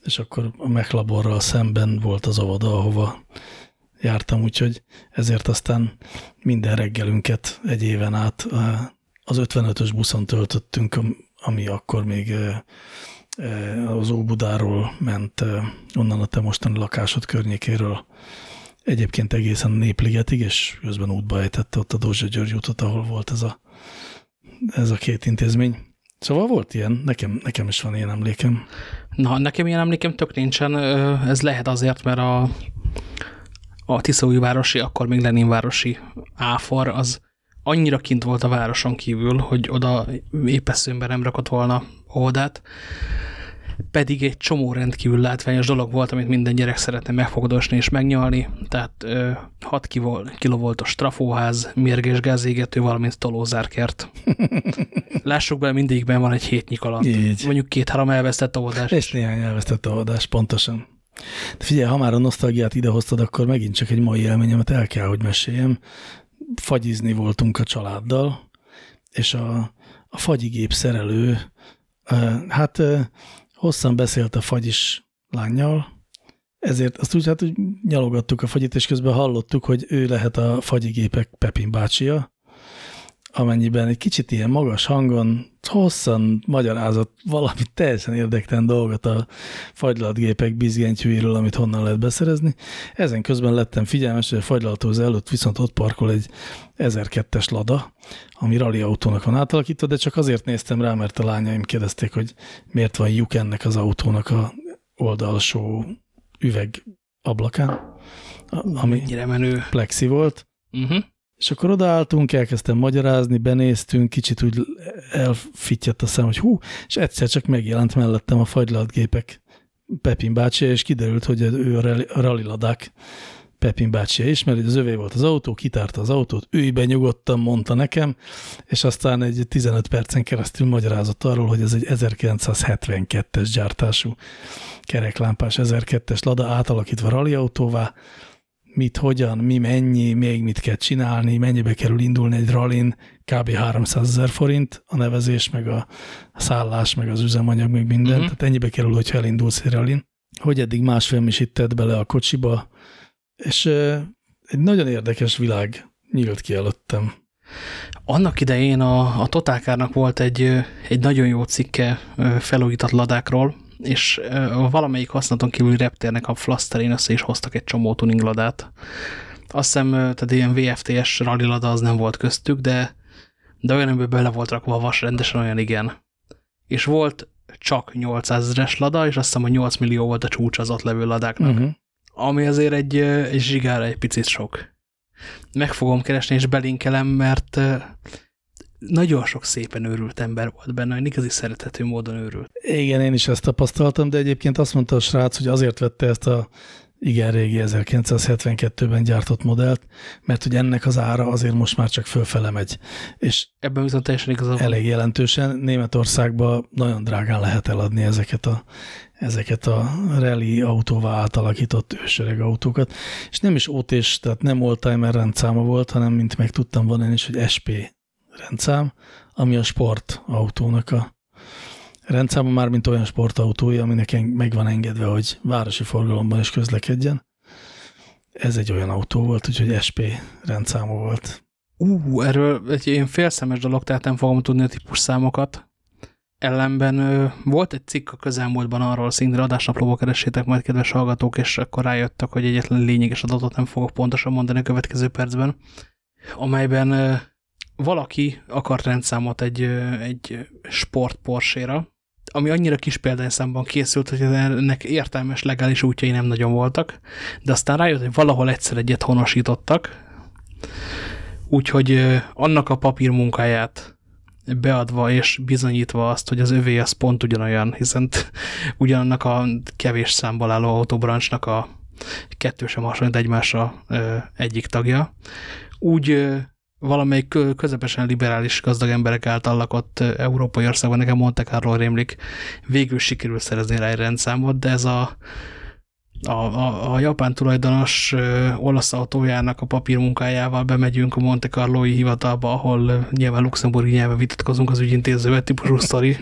és akkor a mechlaborral szemben volt az óvoda, ahova jártam, úgyhogy ezért aztán minden reggelünket egy éven át az 55-ös buszon töltöttünk, ami akkor még az Óbudáról ment, onnan a te mostani lakásod környékéről egyébként egészen Népligetig, és közben útba ejtette ott a Dózsa György útot, ahol volt ez a, ez a két intézmény. Szóval volt ilyen, nekem, nekem is van ilyen emlékem. Na, nekem ilyen emlékem tök nincsen, ez lehet azért, mert a, a Tiszaújvárosi, akkor még Leninvárosi áfor, az annyira kint volt a városon kívül, hogy oda épeszőnben nem rakott volna oldát, pedig egy csomó rendkívül látványos dolog volt, amit minden gyerek szeretne megfogadosni és megnyalni, tehát ö, 6 kilovoltos trafóház, mérgés gázégető, valamint tolózárkert. Lássuk be, mindegyikben van egy hétnyi kaland. Így. Mondjuk két-három elvesztett oldás. És néhány elvesztett oldás, pontosan. De figyelj, ha már a nosztalgiát idehoztad, akkor megint csak egy mai élményemet el kell, hogy meséljem. Fagyizni voltunk a családdal, és a, a fagyigép szerelő, hát hosszan beszélt a fagyis lányjal, ezért azt úgy, hát, hogy nyalogattuk a fagyit, és közben hallottuk, hogy ő lehet a fagyigépek Pepin bácsia, amennyiben egy kicsit ilyen magas hangon hosszan magyarázott valami teljesen érdektelen dolgot a fagylatgépek bizgentyűiről, amit honnan lehet beszerezni. Ezen közben lettem figyelmes, hogy a fagylaltóz előtt viszont ott parkol egy 1002-es lada, ami rally autónak van átalakítva, de csak azért néztem rá, mert a lányaim kérdezték, hogy miért van lyuk ennek az autónak a oldalsó üveg ablakán, ami menő. plexi volt. Uh mhm. -huh. És akkor odaálltunk, elkezdtem magyarázni, benéztünk, kicsit úgy elfittyett a szem, hogy hú, és egyszer csak megjelent mellettem a fagylatgépek Pepin bácsi, és kiderült, hogy ő a raliladák Pepin bácsi is, mert az övé volt az autó, kitárta az autót, ő nyugodtan mondta nekem, és aztán egy 15 percen keresztül magyarázott arról, hogy ez egy 1972-es gyártású kereklámpás 1002-es Lada átalakítva rally autóvá, mit, hogyan, mi, mennyi, még mit kell csinálni, mennyibe kerül indulni egy rallin, kb. 300 ezer forint a nevezés, meg a szállás, meg az üzemanyag, meg minden, uh mhm. -huh. tehát ennyibe kerül, hogyha elindulsz egy rallin. Hogy eddig másfél is tett bele a kocsiba, és egy nagyon érdekes világ nyílt ki előttem. Annak idején a, a Totálkárnak volt egy, egy nagyon jó cikke felújított ladákról, és valamelyik használaton kívüli reptérnek a flaszterén össze is hoztak egy csomó tuningladát. Azt hiszem, tehát ilyen VFTS rallilada az nem volt köztük, de, de olyan, amiben bele volt rakva a vas rendesen, olyan igen. És volt csak 800 ezeres lada, és azt hiszem, hogy 8 millió volt a csúcs az ott levő ladáknak. Uh mhm. -huh. Ami azért egy, egy zsigára egy picit sok. Meg fogom keresni, és belinkelem, mert nagyon sok szépen őrült ember volt benne, hogy igazi szerethető módon őrült. Igen, én is ezt tapasztaltam, de egyébként azt mondta a srác, hogy azért vette ezt a igen régi 1972-ben gyártott modellt, mert hogy ennek az ára azért most már csak fölfele megy. És Ebben viszont teljesen igazán Elég jelentősen. Németországban nagyon drágán lehet eladni ezeket a, ezeket a rally autóvá átalakított ősöreg autókat. És nem is ótés, tehát nem oldtimer rendszáma volt, hanem mint meg tudtam volna én is, hogy SP rendszám, ami a sportautónak a rendszáma már, mint olyan sportautója, aminek meg van engedve, hogy városi forgalomban is közlekedjen. Ez egy olyan autó volt, úgyhogy SP rendszáma volt. Ú, erről egy ilyen félszemes dolog, tehát nem fogom tudni a típus számokat. Ellenben ö, volt egy cikk a közelmúltban arról, szintén adásnaplóba keressétek majd, kedves hallgatók, és akkor rájöttek, hogy egyetlen lényeges adatot nem fogok pontosan mondani a következő percben, amelyben valaki akart rendszámot egy, egy sport Porsche-ra, ami annyira kis példányszámban készült, hogy ennek értelmes, legális útjai nem nagyon voltak, de aztán rájött, hogy valahol egyszer egyet honosítottak, úgyhogy annak a papírmunkáját beadva és bizonyítva azt, hogy az övé az pont ugyanolyan, hiszen ugyanannak a kevés számból álló autóbrancsnak a kettő sem hasonlít egymásra egyik tagja, úgy valamelyik közepesen liberális gazdag emberek által lakott európai országban, nekem Monte Carlo rémlik, végül sikerül szerezni rá egy rendszámot, de ez a, a, a, a japán tulajdonos ö, olasz autójának a papírmunkájával bemegyünk a Monte Carloi hivatalba, ahol nyilván luxemburgi nyelven vitatkozunk az ügyintézővel típusú sztori.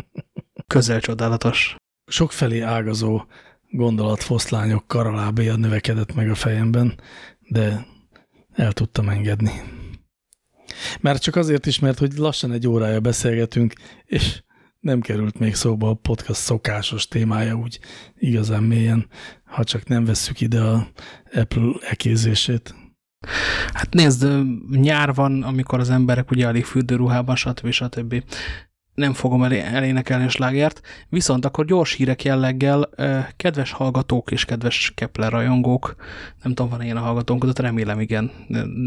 Közel csodálatos. Sokfelé ágazó gondolatfoszlányok karalábéja növekedett meg a fejemben, de el tudtam engedni. Már csak azért is, mert hogy lassan egy órája beszélgetünk, és nem került még szóba a podcast szokásos témája úgy igazán mélyen, ha csak nem vesszük ide a Apple ekézését. Hát nézd, nyár van, amikor az emberek ugye alig fürdőruhában, stb. stb nem fogom elé, elénekelni a slágert, viszont akkor gyors hírek jelleggel, kedves hallgatók és kedves Kepler rajongók, nem tudom, van ilyen a hallgatónk, de remélem igen,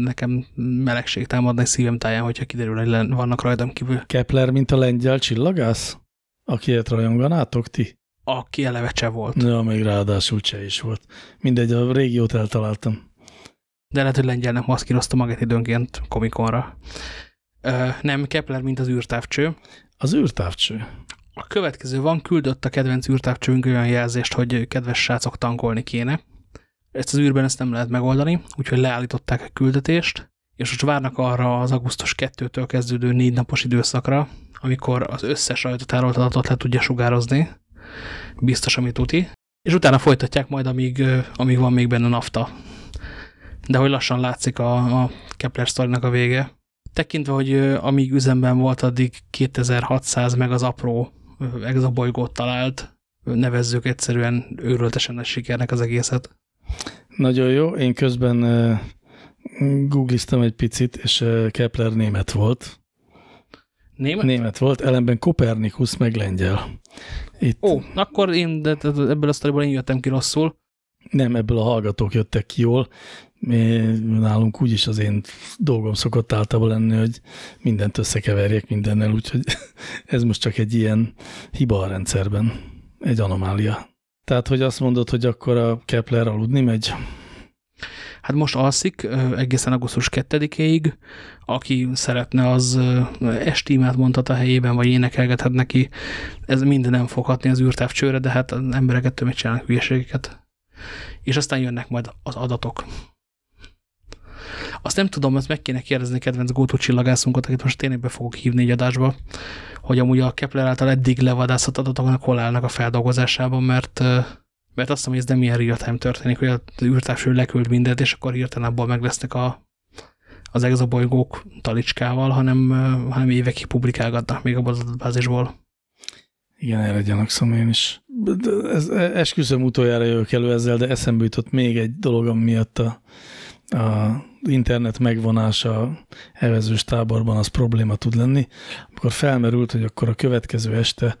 nekem melegség támadna egy szívem táján, hogyha kiderül, hogy vannak rajtam kívül. Kepler, mint a lengyel csillagász? Akiért rajonganátok ti? Aki eleve cseh volt. Ja, még ráadásul cseh is volt. Mindegy, a régiót eltaláltam. De lehet, hogy lengyelnek maszkírozta magát időnként komikonra. nem, Kepler, mint az űrtávcső. Az űrtávcső. A következő van, küldött a kedvenc űrtávcsőnk olyan jelzést, hogy kedves srácok tankolni kéne. Ezt az űrben ezt nem lehet megoldani, úgyhogy leállították a küldetést, és most várnak arra az augusztus 2-től kezdődő négy napos időszakra, amikor az összes rajtatárolt adatot le tudja sugározni, biztos, amit tuti, és utána folytatják majd, amíg, amíg van még benne nafta. De hogy lassan látszik a, a Kepler sztorinak a vége, tekintve, hogy amíg üzemben volt, addig 2600 meg az apró exabolygót talált, nevezzük egyszerűen őröltesen nagy sikernek az egészet. Nagyon jó. Én közben uh, googliztam egy picit, és uh, Kepler német volt. Német? Német volt, ellenben Kopernikus meg lengyel. Itt. Ó, akkor én de ebből a sztoriból én jöttem ki rosszul. Nem, ebből a hallgatók jöttek ki jól nálunk úgyis az én dolgom szokott általában lenni, hogy mindent összekeverjek mindennel, úgyhogy ez most csak egy ilyen hiba a rendszerben, egy anomália. Tehát, hogy azt mondod, hogy akkor a Kepler aludni megy? Hát most alszik egészen augusztus 2-ig. Aki szeretne, az estímát mondhat a helyében, vagy énekelgethet neki. Ez minden nem fog hatni az űrtávcsőre, de hát az emberek ettől csinálnak hülyeségeket. És aztán jönnek majd az adatok. Azt nem tudom, ezt meg kéne kérdezni kedvenc gótó csillagászunkat, akit most tényleg be fogok hívni egy adásba, hogy amúgy a Kepler által eddig levadászott adatoknak hol állnak a feldolgozásában, mert, mert azt mondom, hogy ez nem ilyen real time történik, hogy az űrtávső leküld mindent, és akkor hirtelen abból meg lesznek a, az exobolygók talicskával, hanem, hanem évekig publikálgatnak még abban az adatbázisból. Igen, erre gyanakszom én is. Ez, esküszöm utoljára jövök elő ezzel, de eszembe jutott még egy dolog, ami miatt a, a internet megvonása evezős táborban az probléma tud lenni, akkor felmerült, hogy akkor a következő este,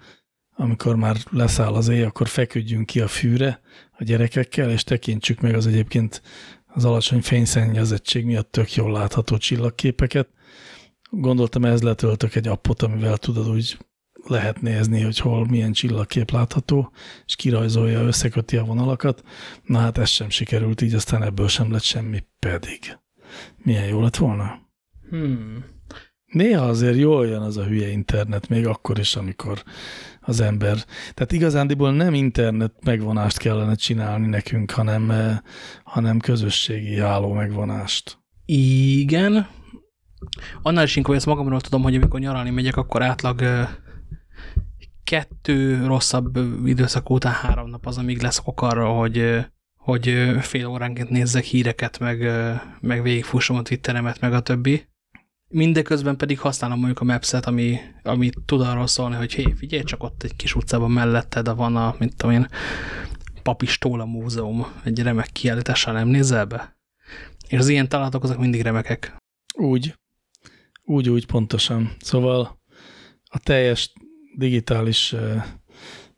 amikor már leszáll az éj, akkor feküdjünk ki a fűre a gyerekekkel, és tekintsük meg az egyébként az alacsony fényszennyezettség miatt tök jól látható csillagképeket. Gondoltam, ehhez letöltök egy appot, amivel tudod úgy lehet nézni, hogy hol milyen csillagkép látható, és kirajzolja, összeköti a vonalakat. Na hát ez sem sikerült, így aztán ebből sem lett semmi pedig. Milyen jó lett volna? Hmm. Néha azért jól jön az a hülye internet, még akkor is, amikor az ember... Tehát igazándiból nem internet megvonást kellene csinálni nekünk, hanem, eh, hanem közösségi háló megvonást. Igen. Annál is inkább ezt magamról tudom, hogy amikor nyaralni megyek, akkor átlag eh, kettő rosszabb időszak után három nap az, amíg leszokok arra, hogy hogy fél óránként nézzek híreket, meg, meg végigfussom a Twitteremet, meg a többi. Mindeközben pedig használom mondjuk a Maps-et, ami, ami tud arról szólni, hogy hé, figyelj, csak ott egy kis utcában melletted van a, mint tudom én, Papistóla Múzeum, egy remek kiállítással nem nézel be? És az ilyen találatok azok mindig remekek. Úgy. Úgy, úgy, pontosan. Szóval a teljes digitális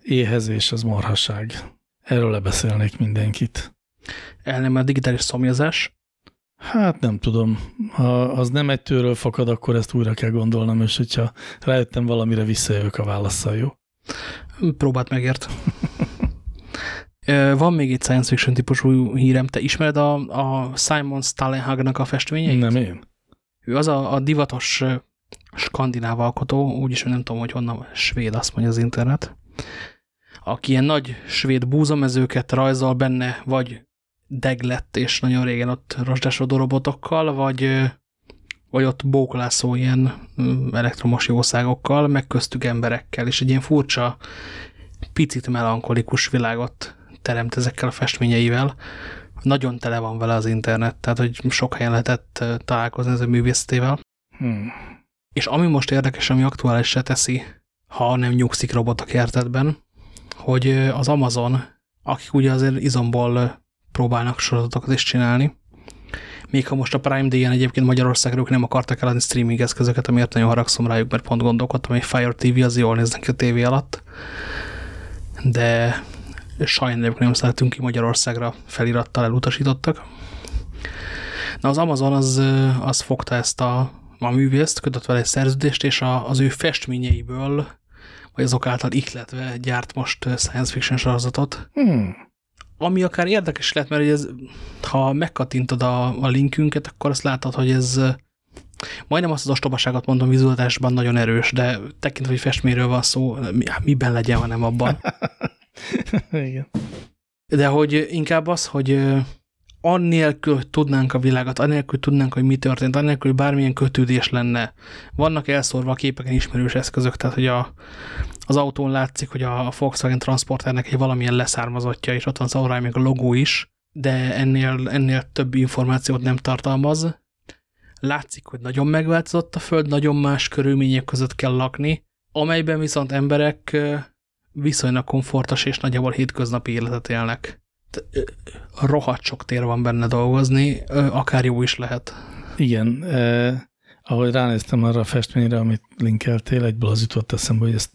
éhezés az marhaság. Erről lebeszélnék mindenkit. El nem a digitális szomjazás? Hát nem tudom. Ha az nem egy tőről fakad, akkor ezt újra kell gondolnom, és hogyha rájöttem valamire, visszajövök a válaszsal, jó? Próbált megért. Van még egy science fiction típusú hírem. Te ismered a, a Simon Stalenhagnak a festményeit? Nem én. Ő az a, a divatos skandináv alkotó, úgyis nem tudom, hogy honnan svéd, azt mondja az internet, aki ilyen nagy svéd búzamezőket rajzol benne, vagy deglett, és nagyon régen ott rozsdásodó robotokkal, vagy, vagy ott bóklászó ilyen elektromos jószágokkal, meg köztük emberekkel, és egy ilyen furcsa, picit melankolikus világot teremt ezekkel a festményeivel. Nagyon tele van vele az internet, tehát hogy sok helyen lehetett találkozni ezzel művészetével. Hmm. És ami most érdekes, ami aktuális se teszi, ha nem nyugszik robot a kertetben, hogy az Amazon, akik ugye azért izomból próbálnak sorozatokat is csinálni, még ha most a Prime Day-en egyébként Magyarországra ők nem akartak eladni streaming eszközöket, amiért nagyon haragszom rájuk, mert pont gondolkodtam, hogy Fire TV az jól néznek ki a tévé alatt, de sajnáljuk nem szeretünk ki Magyarországra felirattal elutasítottak. Na az Amazon az, az fogta ezt a, a művészt, kötött vele egy szerződést, és a, az ő festményeiből, vagy azok által ihletve gyárt most science fiction sorozatot. Hmm. Ami akár érdekes lehet, mert ez, ha megkattintod a, a linkünket, akkor azt látod, hogy ez majdnem azt az ostobaságot mondom, vizualitásban nagyon erős, de tekintve, hogy festményről van szó, miben legyen, hanem abban. Igen. De hogy inkább az, hogy annélkül tudnánk a világot, annélkül tudnánk, hogy mi történt, annélkül, hogy bármilyen kötődés lenne. Vannak elszórva a képeken ismerős eszközök, tehát hogy a, az autón látszik, hogy a Volkswagen Transporternek egy valamilyen leszármazottja, és ott van az még a logó is, de ennél, ennél több információt nem tartalmaz. Látszik, hogy nagyon megváltozott a Föld, nagyon más körülmények között kell lakni, amelyben viszont emberek viszonylag komfortos és nagyjából hétköznapi életet élnek. Rohadt sok tér van benne dolgozni, akár jó is lehet. Igen, eh, ahogy ránéztem arra a festményre, amit linkeltél, egyből az jutott eszembe, hogy, ezt,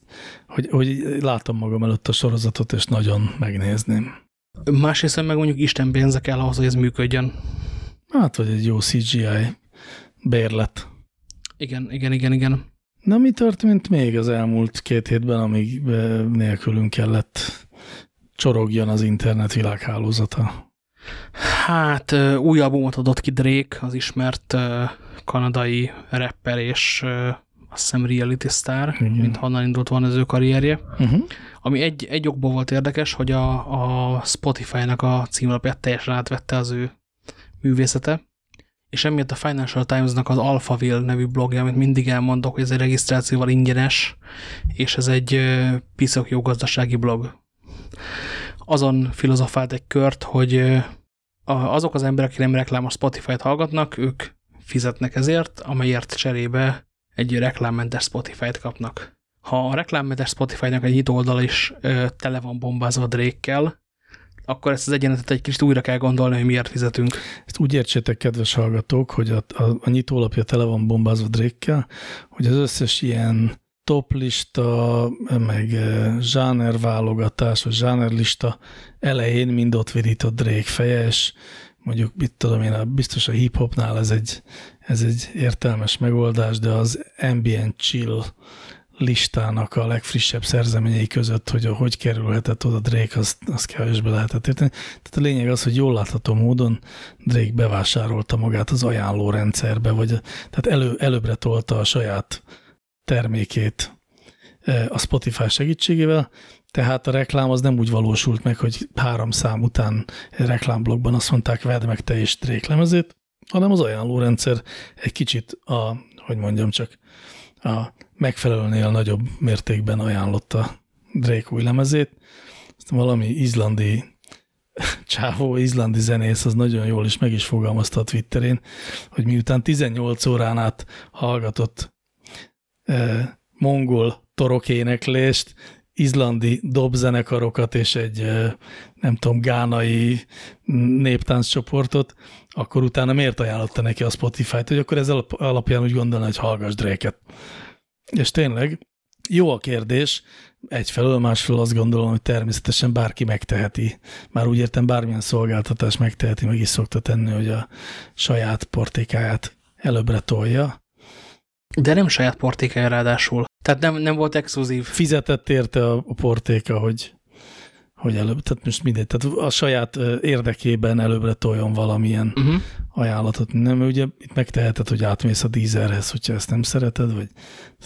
hogy, hogy látom magam előtt a sorozatot, és nagyon megnézném. Másrészt meg mondjuk Isten pénze kell ahhoz, hogy ez működjön. Hát, vagy egy jó CGI bérlet. Igen, igen, igen, igen. Na, mi történt még az elmúlt két hétben, amíg nélkülünk kellett csorogjon az internet világhálózata? Hát új albumot adott ki Drake, az ismert kanadai rapper és azt hiszem reality star, Igen. mint honnan indult van az ő karrierje. Uh -huh. Ami egy, egy okból volt érdekes, hogy a, a Spotify-nak a címlapját teljesen átvette az ő művészete, és emiatt a Financial Times-nak az Alphaville nevű blogja, amit mindig elmondok, hogy ez egy regisztrációval ingyenes, és ez egy piszok jó gazdasági blog. Azon filozofált egy kört, hogy azok az emberek, akik nem reklámos Spotify-t hallgatnak, ők fizetnek ezért, amelyért cserébe egy reklámmentes Spotify-t kapnak. Ha a reklámmentes Spotify-nak egy oldal is tele van bombázva Drake-kel, akkor ezt az egyenetet egy kicsit újra kell gondolni, hogy miért fizetünk. Ezt úgy értsétek, kedves hallgatók, hogy a, a, a nyitólapja tele van bombázva drake hogy az összes ilyen toplista, meg zsánerválogatás, vagy zsánerlista elején mind ott virított Drake feje, mondjuk, mit tudom én, biztos a hip-hopnál ez egy, ez egy értelmes megoldás, de az ambient chill listának a legfrissebb szerzeményei között, hogy hogy kerülhetett oda Drake, azt, azt kevésbé lehetett érteni. Tehát a lényeg az, hogy jól látható módon Drake bevásárolta magát az ajánlórendszerbe, vagy tehát elő, előbbre tolta a saját termékét e, a Spotify segítségével, tehát a reklám az nem úgy valósult meg, hogy három szám után reklámblogban azt mondták, vedd meg te is Drake lemezét, hanem az ajánlórendszer egy kicsit a, hogy mondjam csak, a megfelelőnél nagyobb mértékben ajánlotta Drake új lemezét. Aztán valami izlandi csávó, izlandi zenész, az nagyon jól is meg is fogalmazta a Twitterén, hogy miután 18 órán át hallgatott mongol torokéneklést, izlandi dobzenekarokat és egy, nem tudom, gánai néptánccsoportot, akkor utána miért ajánlotta neki a Spotify-t, hogy akkor ez alapján úgy gondolna, hogy hallgass Drake-et. És tényleg jó a kérdés, egyfelől, másfelől azt gondolom, hogy természetesen bárki megteheti. Már úgy értem, bármilyen szolgáltatás megteheti, meg is szokta tenni, hogy a saját portékáját előbbre tolja. De nem saját portékája ráadásul. Tehát nem, nem volt exkluzív. Fizetett érte a, a portéka, hogy, hogy előbb, tehát most mindegy, tehát a saját érdekében előbbre toljon valamilyen uh-huh. ajánlatot. Nem, ugye itt megteheted, hogy átmész a dízerhez, hogyha ezt nem szereted, vagy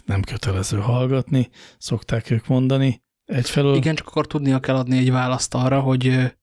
nem kötelező hallgatni, szokták ők mondani. Egyfelől... Igen, csak akkor tudnia kell adni egy választ arra, hogy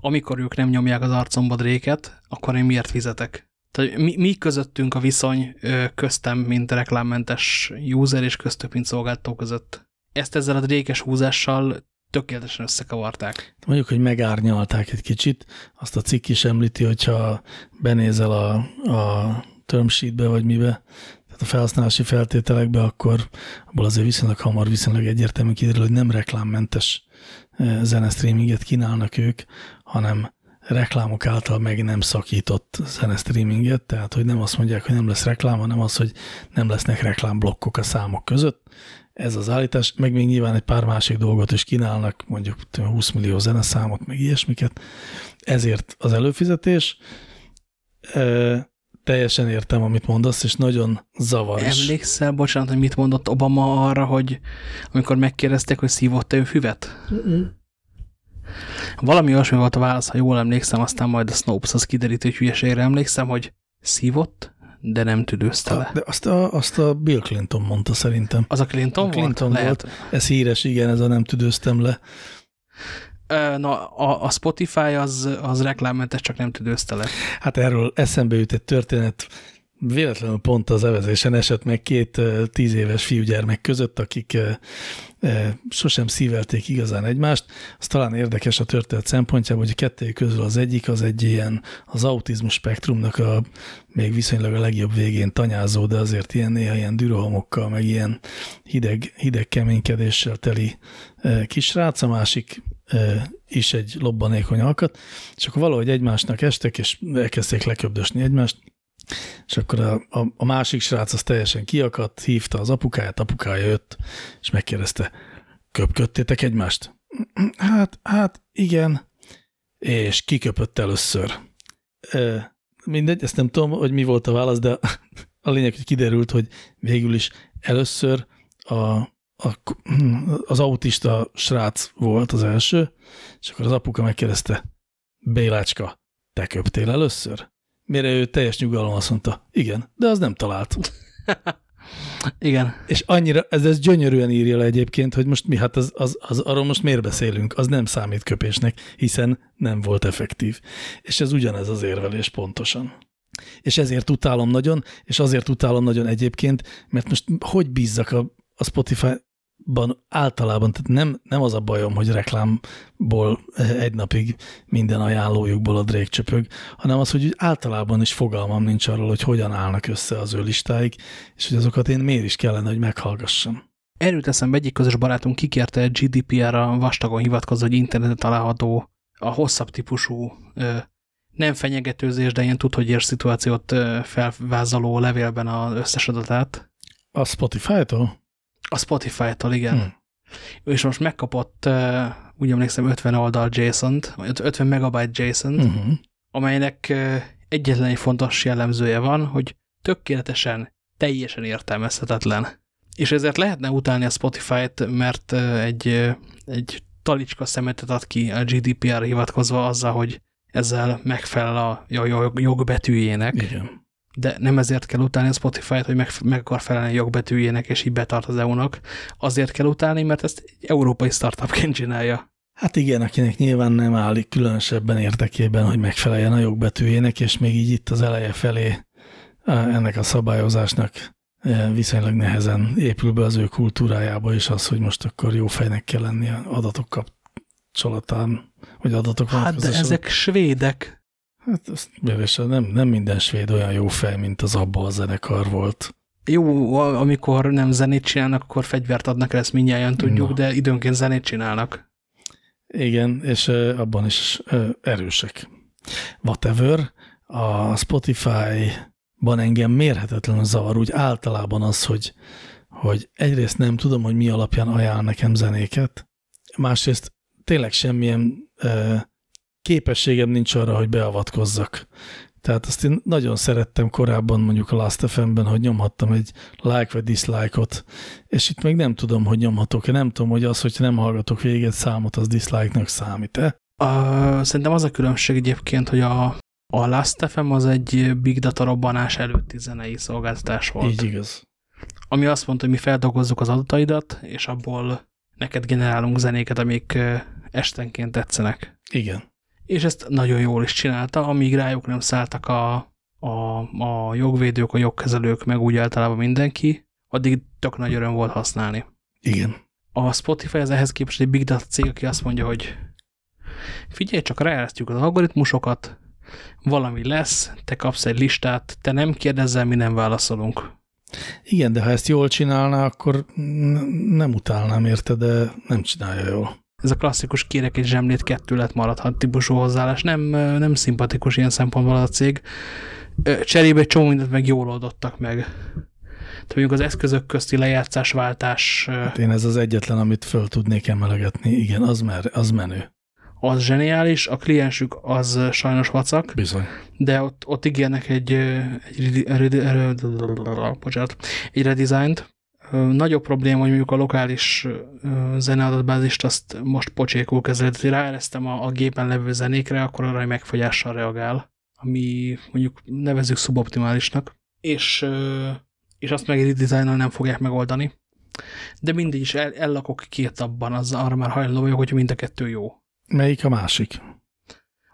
amikor ők nem nyomják az arcomba dréket, akkor én miért fizetek? Tehát mi, mi közöttünk a viszony köztem, mint reklámmentes user, és köztük, mint szolgáltató között? Ezt ezzel a drékes húzással tökéletesen összekavarták. Mondjuk, hogy megárnyalták egy kicsit. Azt a cikk is említi, hogyha benézel a, a term sheetbe, vagy mibe, tehát a felhasználási feltételekbe, akkor abból azért viszonylag hamar, viszonylag egyértelmű kiderül, hogy nem reklámmentes zenestreaminget kínálnak ők, hanem reklámok által meg nem szakított zenestreaminget, tehát hogy nem azt mondják, hogy nem lesz reklám, hanem az, hogy nem lesznek reklámblokkok a számok között. Ez az állítás, meg még nyilván egy pár másik dolgot is kínálnak, mondjuk 20 millió zeneszámot, meg ilyesmiket. Ezért az előfizetés. E, teljesen értem, amit mondasz, és nagyon zavaros. Emlékszel, bocsánat, hogy mit mondott Obama arra, hogy amikor megkérdezték, hogy szívott-e ő füvet? Mm -mm. Valami olyasmi volt a válasz, ha jól emlékszem, aztán majd a Snopes az kiderítő hogy hülyeségre emlékszem, hogy szívott, de nem tüdőzte le. De azt a, azt a Bill Clinton mondta szerintem. Az a Clinton, a Clinton volt? volt. Lehet. Ez híres, igen, ez a nem tüdőztem le. Na, a, a Spotify az, az reklámmentes, csak nem tüdőzte le. Hát erről eszembe jut egy történet, véletlenül pont az evezésen esett meg két tíz éves fiúgyermek között, akik sosem szívelték igazán egymást. Az talán érdekes a történet szempontjából, hogy a kettőjük közül az egyik az egy ilyen az autizmus spektrumnak a még viszonylag a legjobb végén tanyázó, de azért ilyen néha ilyen dürohomokkal, meg ilyen hideg, hideg keménykedéssel teli kisrác, a másik is egy lobbanékony alkat, és akkor valahogy egymásnak estek, és elkezdték leköbdösni egymást, és akkor a, a, a másik srác az teljesen kiakadt, hívta az apukáját, apukája jött, és megkérdezte, köpködtétek egymást? Hát, hát igen. És kiköpött először. E, mindegy, ezt nem tudom, hogy mi volt a válasz, de a lényeg, hogy kiderült, hogy végül is először a, a, az autista srác volt az első, és akkor az apuka megkérdezte, Bélácska, te köptél először? Mire ő teljes nyugalom azt mondta, igen, de az nem talált. igen. És annyira, ez, ez gyönyörűen írja le egyébként, hogy most mi, hát az, az, az, arról most miért beszélünk, az nem számít köpésnek, hiszen nem volt effektív. És ez ugyanez az érvelés pontosan. És ezért utálom nagyon, és azért utálom nagyon egyébként, mert most hogy bízzak a, a Spotify ban általában, tehát nem, nem az a bajom, hogy reklámból egy napig minden ajánlójukból a Drake csöpög, hanem az, hogy általában is fogalmam nincs arról, hogy hogyan állnak össze az ő listáik, és hogy azokat én miért is kellene, hogy meghallgassam. Erőt eszembe egyik közös barátunk kikérte GDPR-ra vastagon hivatkozó, hogy interneten található a hosszabb típusú nem fenyegetőzés, de ilyen tud, hogy ér szituációt felvázoló levélben az összes adatát. A Spotify-tól? A Spotify-tól, igen. Hmm. És most megkapott, úgy emlékszem, 50 oldal JSON-t, 50 megabyte JSON-t, uh -huh. amelynek egyetlen egy fontos jellemzője van, hogy tökéletesen, teljesen értelmezhetetlen. És ezért lehetne utálni a Spotify-t, mert egy, egy talicska szemetet ad ki a GDPR hivatkozva azzal, hogy ezzel megfelel a jogbetűjének. Igen de nem ezért kell utálni a Spotify-t, hogy meg, meg akar felelni a jogbetűjének, és így betart az EU-nak. Azért kell utálni, mert ezt egy európai startupként csinálja. Hát igen, akinek nyilván nem állik különösebben érdekében, hogy megfeleljen a jogbetűjének, és még így itt az eleje felé ennek a szabályozásnak viszonylag nehezen épül be az ő kultúrájába is az, hogy most akkor jó fejnek kell lenni adatok kapcsolatán, vagy adatok Hát de ezek svédek. Hát azt nem, nem minden svéd olyan jó fej, mint az abba a zenekar volt. Jó, amikor nem zenét csinálnak, akkor fegyvert adnak, ezt mindjárt tudjuk, Na. de időnként zenét csinálnak. Igen, és abban is erősek. Whatever, a Spotify-ban engem mérhetetlenül zavar, úgy általában az, hogy, hogy egyrészt nem tudom, hogy mi alapján ajánl nekem zenéket, másrészt tényleg semmilyen képességem nincs arra, hogy beavatkozzak. Tehát azt én nagyon szerettem korábban mondjuk a Last FM-ben, hogy nyomhattam egy like vagy dislike-ot, és itt még nem tudom, hogy nyomhatok-e, nem tudom, hogy az, hogyha nem hallgatok véget számot, az dislike-nak számít-e. Uh, szerintem az a különbség egyébként, hogy a, a Last FM az egy Big Data robbanás előtti zenei szolgáltatás volt. Így igaz. Ami azt mondta, hogy mi feldolgozzuk az adataidat, és abból neked generálunk zenéket, amik estenként tetszenek. Igen és ezt nagyon jól is csinálta, amíg rájuk nem szálltak a, a, a jogvédők, a jogkezelők, meg úgy általában mindenki, addig tök nagy öröm volt használni. Igen. A Spotify az ehhez képest egy big data cég, aki azt mondja, hogy figyelj, csak ráeresztjük az algoritmusokat, valami lesz, te kapsz egy listát, te nem kérdezzel, mi nem válaszolunk. Igen, de ha ezt jól csinálná, akkor nem utálnám érte, de nem csinálja jól ez a klasszikus kérek egy zsemlét, kettő lett maradhat típusú hozzáállás. Nem, nem szimpatikus ilyen szempontból a cég. Cserébe egy csomó mindent meg jól oldottak meg. Tehát mondjuk az eszközök közti lejátszásváltás. Hát én ez az egyetlen, amit föl tudnék emelegetni. Igen, az, mer, az menő. Az zseniális, a kliensük az sajnos vacak. Bizony. De ott, ott ígérnek egy, egy, egy, egy redesignt, Nagyobb probléma, hogy mondjuk a lokális zeneadatbázist azt most pocsékul kezeled. Ráeresztem a, a gépen levő zenékre, akkor arra megfogyással reagál, ami mondjuk nevezük szuboptimálisnak. És, és azt meg egy designnal nem fogják megoldani. De mindig is el, ellakok két abban, az arra már hajlandó vagyok, hogy mind a kettő jó. Melyik a másik?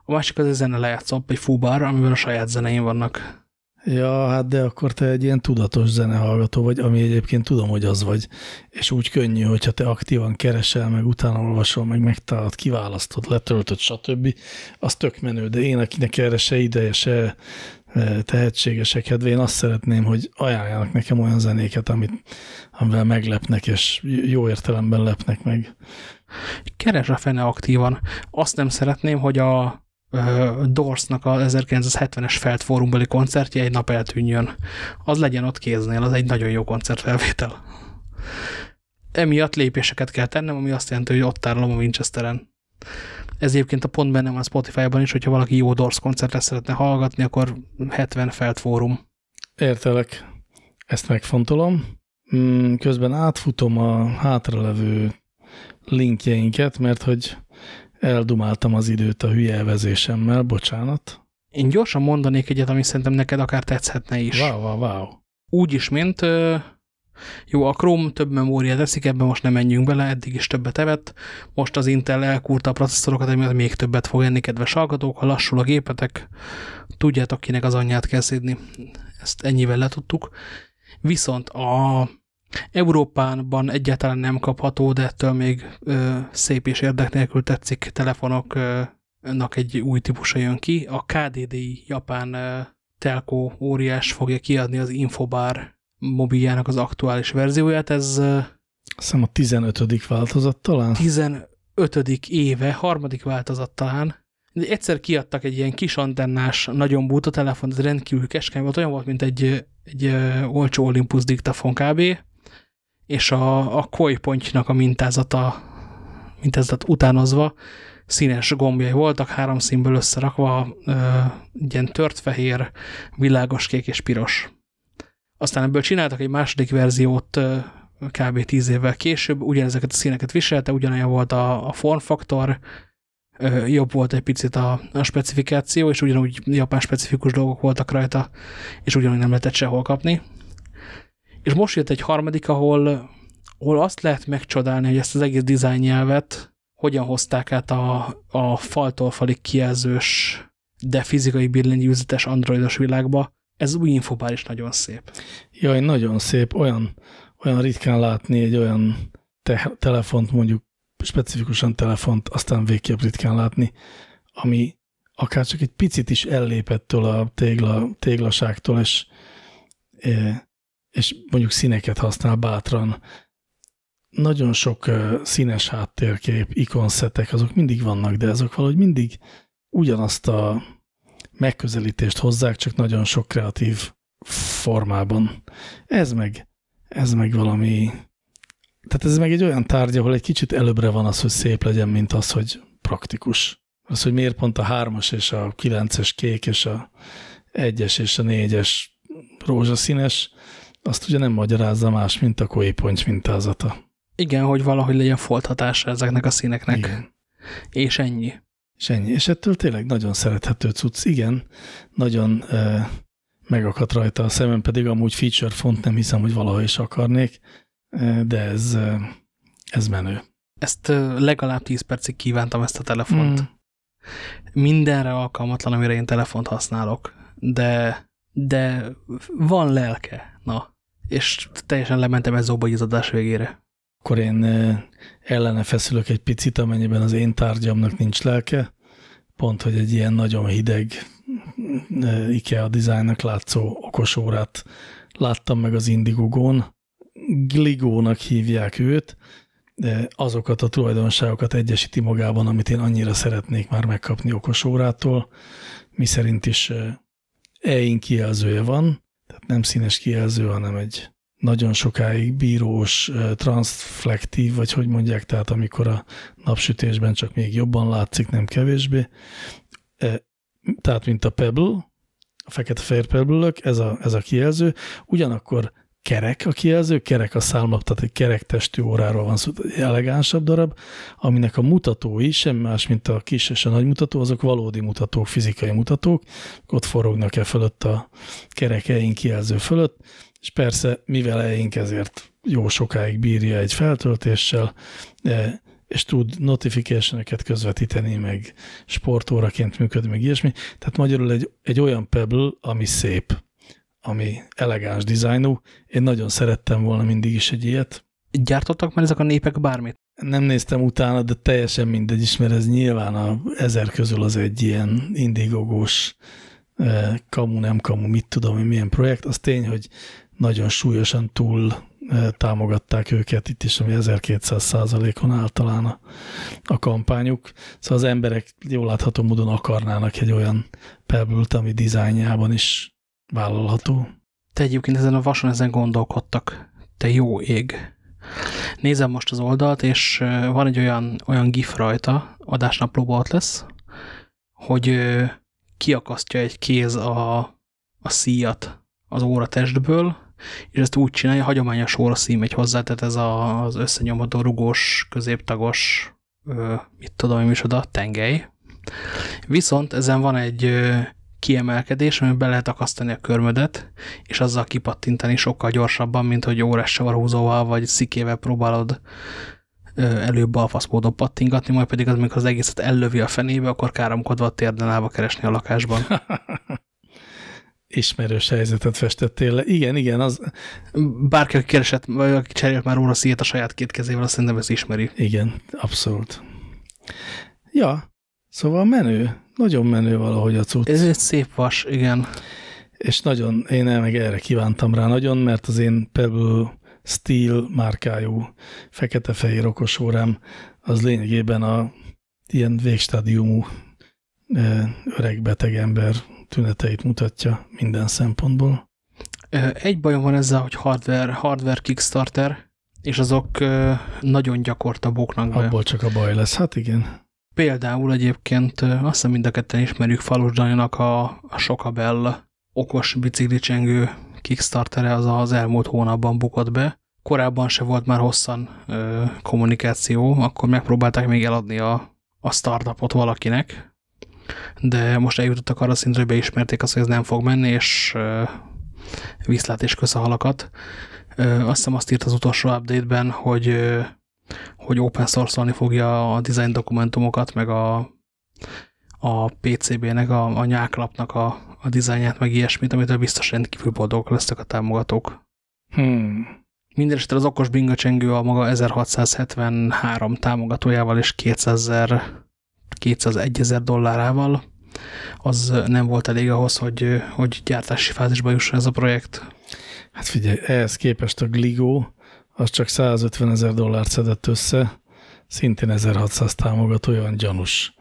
A másik az a zene lejátszó, egy fúbar, amiben a saját zeneim vannak. Ja, hát de akkor te egy ilyen tudatos zenehallgató vagy, ami egyébként tudom, hogy az vagy, és úgy könnyű, hogyha te aktívan keresel, meg utána olvasol, meg megtalálod, kiválasztod, letöltöd, stb. Az tök menő, de én, akinek erre se ideje, se e, tehetségesek kedve, én azt szeretném, hogy ajánljanak nekem olyan zenéket, amit, amivel meglepnek, és jó értelemben lepnek meg. Keres a fene aktívan. Azt nem szeretném, hogy a Dorsnak a 1970-es Feldfórumbeli koncertje egy nap eltűnjön. Az legyen ott kéznél, az egy nagyon jó koncertfelvétel. Emiatt lépéseket kell tennem, ami azt jelenti, hogy ott tárolom a Winchesteren. Ez egyébként a pont bennem van Spotify-ban is, hogyha valaki jó Dors koncertre szeretne hallgatni, akkor 70 Feldfórum. Értelek. Ezt megfontolom. Mm, közben átfutom a hátralevő linkjeinket, mert hogy Eldumáltam az időt a hülye elvezésemmel, bocsánat. Én gyorsan mondanék egyet, ami szerintem neked akár tetszhetne is. Wow, wow, wow. Úgy is, mint jó, a Chrome több memóriát teszik, ebben most nem menjünk bele, eddig is többet evett. Most az Intel elkúrta a processzorokat, emiatt még többet fog enni, kedves hallgatók. Ha lassul a gépetek, tudjátok, kinek az anyját kell szédni. Ezt ennyivel letudtuk. Viszont a Európában egyáltalán nem kapható, de ettől még ö, szép és érdek nélkül tetszik telefonoknak egy új típusa jön ki. A KDDI japán ö, telco óriás fogja kiadni az Infobar mobiljának az aktuális verzióját. Ez ö, a 15. változat talán? 15. éve, harmadik változat talán. De egyszer kiadtak egy ilyen kis antennás, nagyon búta telefon, ez rendkívül keskeny volt, olyan volt, mint egy, egy olcsó Olympus diktafon kb és a, a kojpontynak a mintázata, mintázat utánozva színes gombjai voltak, három színből összerakva, ö, ilyen tört fehér, világos kék és piros. Aztán ebből csináltak egy második verziót ö, kb. tíz évvel később, ugyanezeket a színeket viselte, ugyanolyan volt a, a formfaktor, jobb volt egy picit a, a specifikáció, és ugyanúgy japán specifikus dolgok voltak rajta, és ugyanúgy nem lehetett sehol kapni. És most jött egy harmadik, ahol, ahol azt lehet megcsodálni, hogy ezt az egész dizájn nyelvet hogyan hozták át a, a faltól falig kijelzős, de fizikai billentyűzetes androidos világba. Ez új infobár is nagyon szép. Jaj, nagyon szép. Olyan, olyan ritkán látni egy olyan te telefont, mondjuk specifikusan telefont, aztán végképp ritkán látni, ami akár csak egy picit is ellépettől a tégla, téglaságtól, és e, és mondjuk színeket használ bátran. Nagyon sok színes háttérkép, ikonszetek, azok mindig vannak, de azok valahogy mindig ugyanazt a megközelítést hozzák, csak nagyon sok kreatív formában. Ez meg, ez meg valami, tehát ez meg egy olyan tárgy, ahol egy kicsit előbbre van az, hogy szép legyen, mint az, hogy praktikus. Az, hogy miért pont a hármas és a kilences kék és a egyes és a négyes rózsaszínes, azt ugye nem magyarázza más, mint a kóiponcs mintázata. Igen, hogy valahogy legyen folthatása ezeknek a színeknek. Igen. És ennyi. És ennyi. És ettől tényleg nagyon szerethető cucc. Igen, nagyon e, megakadt rajta a szemem, pedig amúgy feature font nem hiszem, hogy valaha is akarnék, e, de ez, e, ez menő. Ezt legalább 10 percig kívántam ezt a telefont. Mm. Mindenre alkalmatlan, amire én telefont használok, de, de van lelke, na. És teljesen lementem ez zóbagyizadás végére. Akkor én ellene feszülök egy picit, amennyiben az én tárgyamnak nincs lelke. Pont, hogy egy ilyen nagyon hideg IKEA dizájnnak látszó okos órát láttam meg az Indigogón. Gligónak hívják őt, azokat a tulajdonságokat egyesíti magában, amit én annyira szeretnék már megkapni okos órától, mi szerint is EIN kijelzője van, nem színes kijelző, hanem egy nagyon sokáig bírós, transflektív, vagy hogy mondják, tehát amikor a napsütésben csak még jobban látszik, nem kevésbé. Tehát, mint a Pebble, a fekete-fehér pebble ez a, ez a kijelző, ugyanakkor kerek a kijelző, kerek a szálmap, tehát egy kerek testű óráról van szó, egy elegánsabb darab, aminek a mutatói sem más, mint a kis és a nagy mutató, azok valódi mutatók, fizikai mutatók, ott forognak e fölött a kerek eink kijelző fölött, és persze, mivel eink ezért jó sokáig bírja egy feltöltéssel, e, és tud notification közvetíteni, meg sportóraként működni, meg ilyesmi. Tehát magyarul egy, egy olyan Pebble, ami szép ami elegáns dizájnú. Én nagyon szerettem volna mindig is egy ilyet. Gyártottak már ezek a népek bármit? Nem néztem utána, de teljesen mindegy is, mert ez nyilván a ezer közül az egy ilyen indigogós eh, kamu, nem kamu, mit tudom hogy milyen projekt. Az tény, hogy nagyon súlyosan túl eh, támogatták őket itt is, ami 1200 százalékon általán a, a kampányuk. Szóval az emberek jól látható módon akarnának egy olyan pebble ami dizájnjában is vállalható. Te egyébként ezen a vason ezen gondolkodtak. Te jó ég. Nézem most az oldalt, és van egy olyan, olyan gif rajta, adásnaplóban ott lesz, hogy kiakasztja egy kéz a, a szíjat az óra testből, és ezt úgy csinálja, hagyományos szíj megy hozzá, tehát ez a, az összenyomadó rugós, középtagos, mit tudom, mi is oda, tengely. Viszont ezen van egy kiemelkedés, amiben be lehet akasztani a körmödet, és azzal kipattintani sokkal gyorsabban, mint hogy órás savarhúzóval vagy szikével próbálod előbb balfasz módon pattingatni, majd pedig az, amikor az egészet ellövi a fenébe, akkor káromkodva a térden állva keresni a lakásban. Ismerős helyzetet festettél le. Igen, igen, az... Bárki, aki keresett, vagy aki cserélt már óra szíjét a saját két kezével, azt szerintem ezt ismeri. Igen, abszolút. Ja, szóval menő. Nagyon menő valahogy a cucc. Ez egy szép vas, igen. És nagyon, én meg erre kívántam rá nagyon, mert az én Pebble Steel márkájú fekete-fehér okos órám az lényegében a ilyen végstádiumú öreg beteg ember tüneteit mutatja minden szempontból. Egy bajom van ezzel, hogy hardware, hardware Kickstarter, és azok nagyon gyakorta bóknak be. Abból csak a baj lesz, hát igen. Például egyébként azt hiszem mind a ketten ismerjük Falus Daninak a, a Sokabell okos biciklicsengő Kickstartere az az elmúlt hónapban bukott be. Korábban se volt már hosszan ö, kommunikáció, akkor megpróbálták még eladni a, a startupot valakinek, de most eljutottak arra szintre, hogy beismerték azt, hogy ez nem fog menni, és ö, viszlát és kösz. Ö, azt hiszem azt írt az utolsó update-ben, hogy hogy open source fogja a design dokumentumokat, meg a, a PCB-nek, a, a nyáklapnak a, a dizájnját, meg ilyesmit, amitől biztos rendkívül boldogok lesznek a támogatók. Hmm. Mindenesetre az okos binga csengő a maga 1673 támogatójával és 200 201 ezer dollárával, az nem volt elég ahhoz, hogy, hogy gyártási fázisba jusson ez a projekt. Hát figyelj, ehhez képest a Gligo az csak 150 ezer dollárt szedett össze, szintén 1600 támogató, olyan gyanús.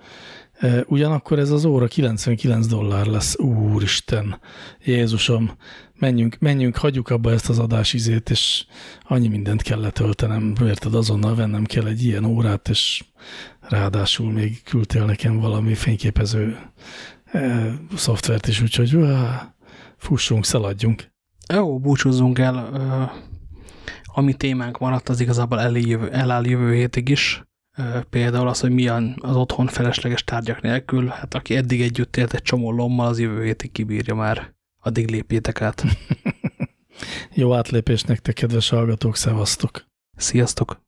E, ugyanakkor ez az óra 99 dollár lesz. Úristen, Jézusom, menjünk, menjünk, hagyjuk abba ezt az adásizét, és annyi mindent kell letöltenem, érted, azonnal vennem kell egy ilyen órát, és ráadásul még küldtél nekem valami fényképező e, szoftvert is, úgyhogy á, fussunk, szaladjunk. Jó, búcsúzzunk el. Ami témánk maradt, az igazából eljövő, eláll jövő hétig is. Például az, hogy milyen az otthon felesleges tárgyak nélkül. Hát aki eddig együtt élt egy csomó lommal, az jövő hétig kibírja már. Addig lépjétek át. Jó átlépés nektek, kedves hallgatók, szevasztok! Sziasztok!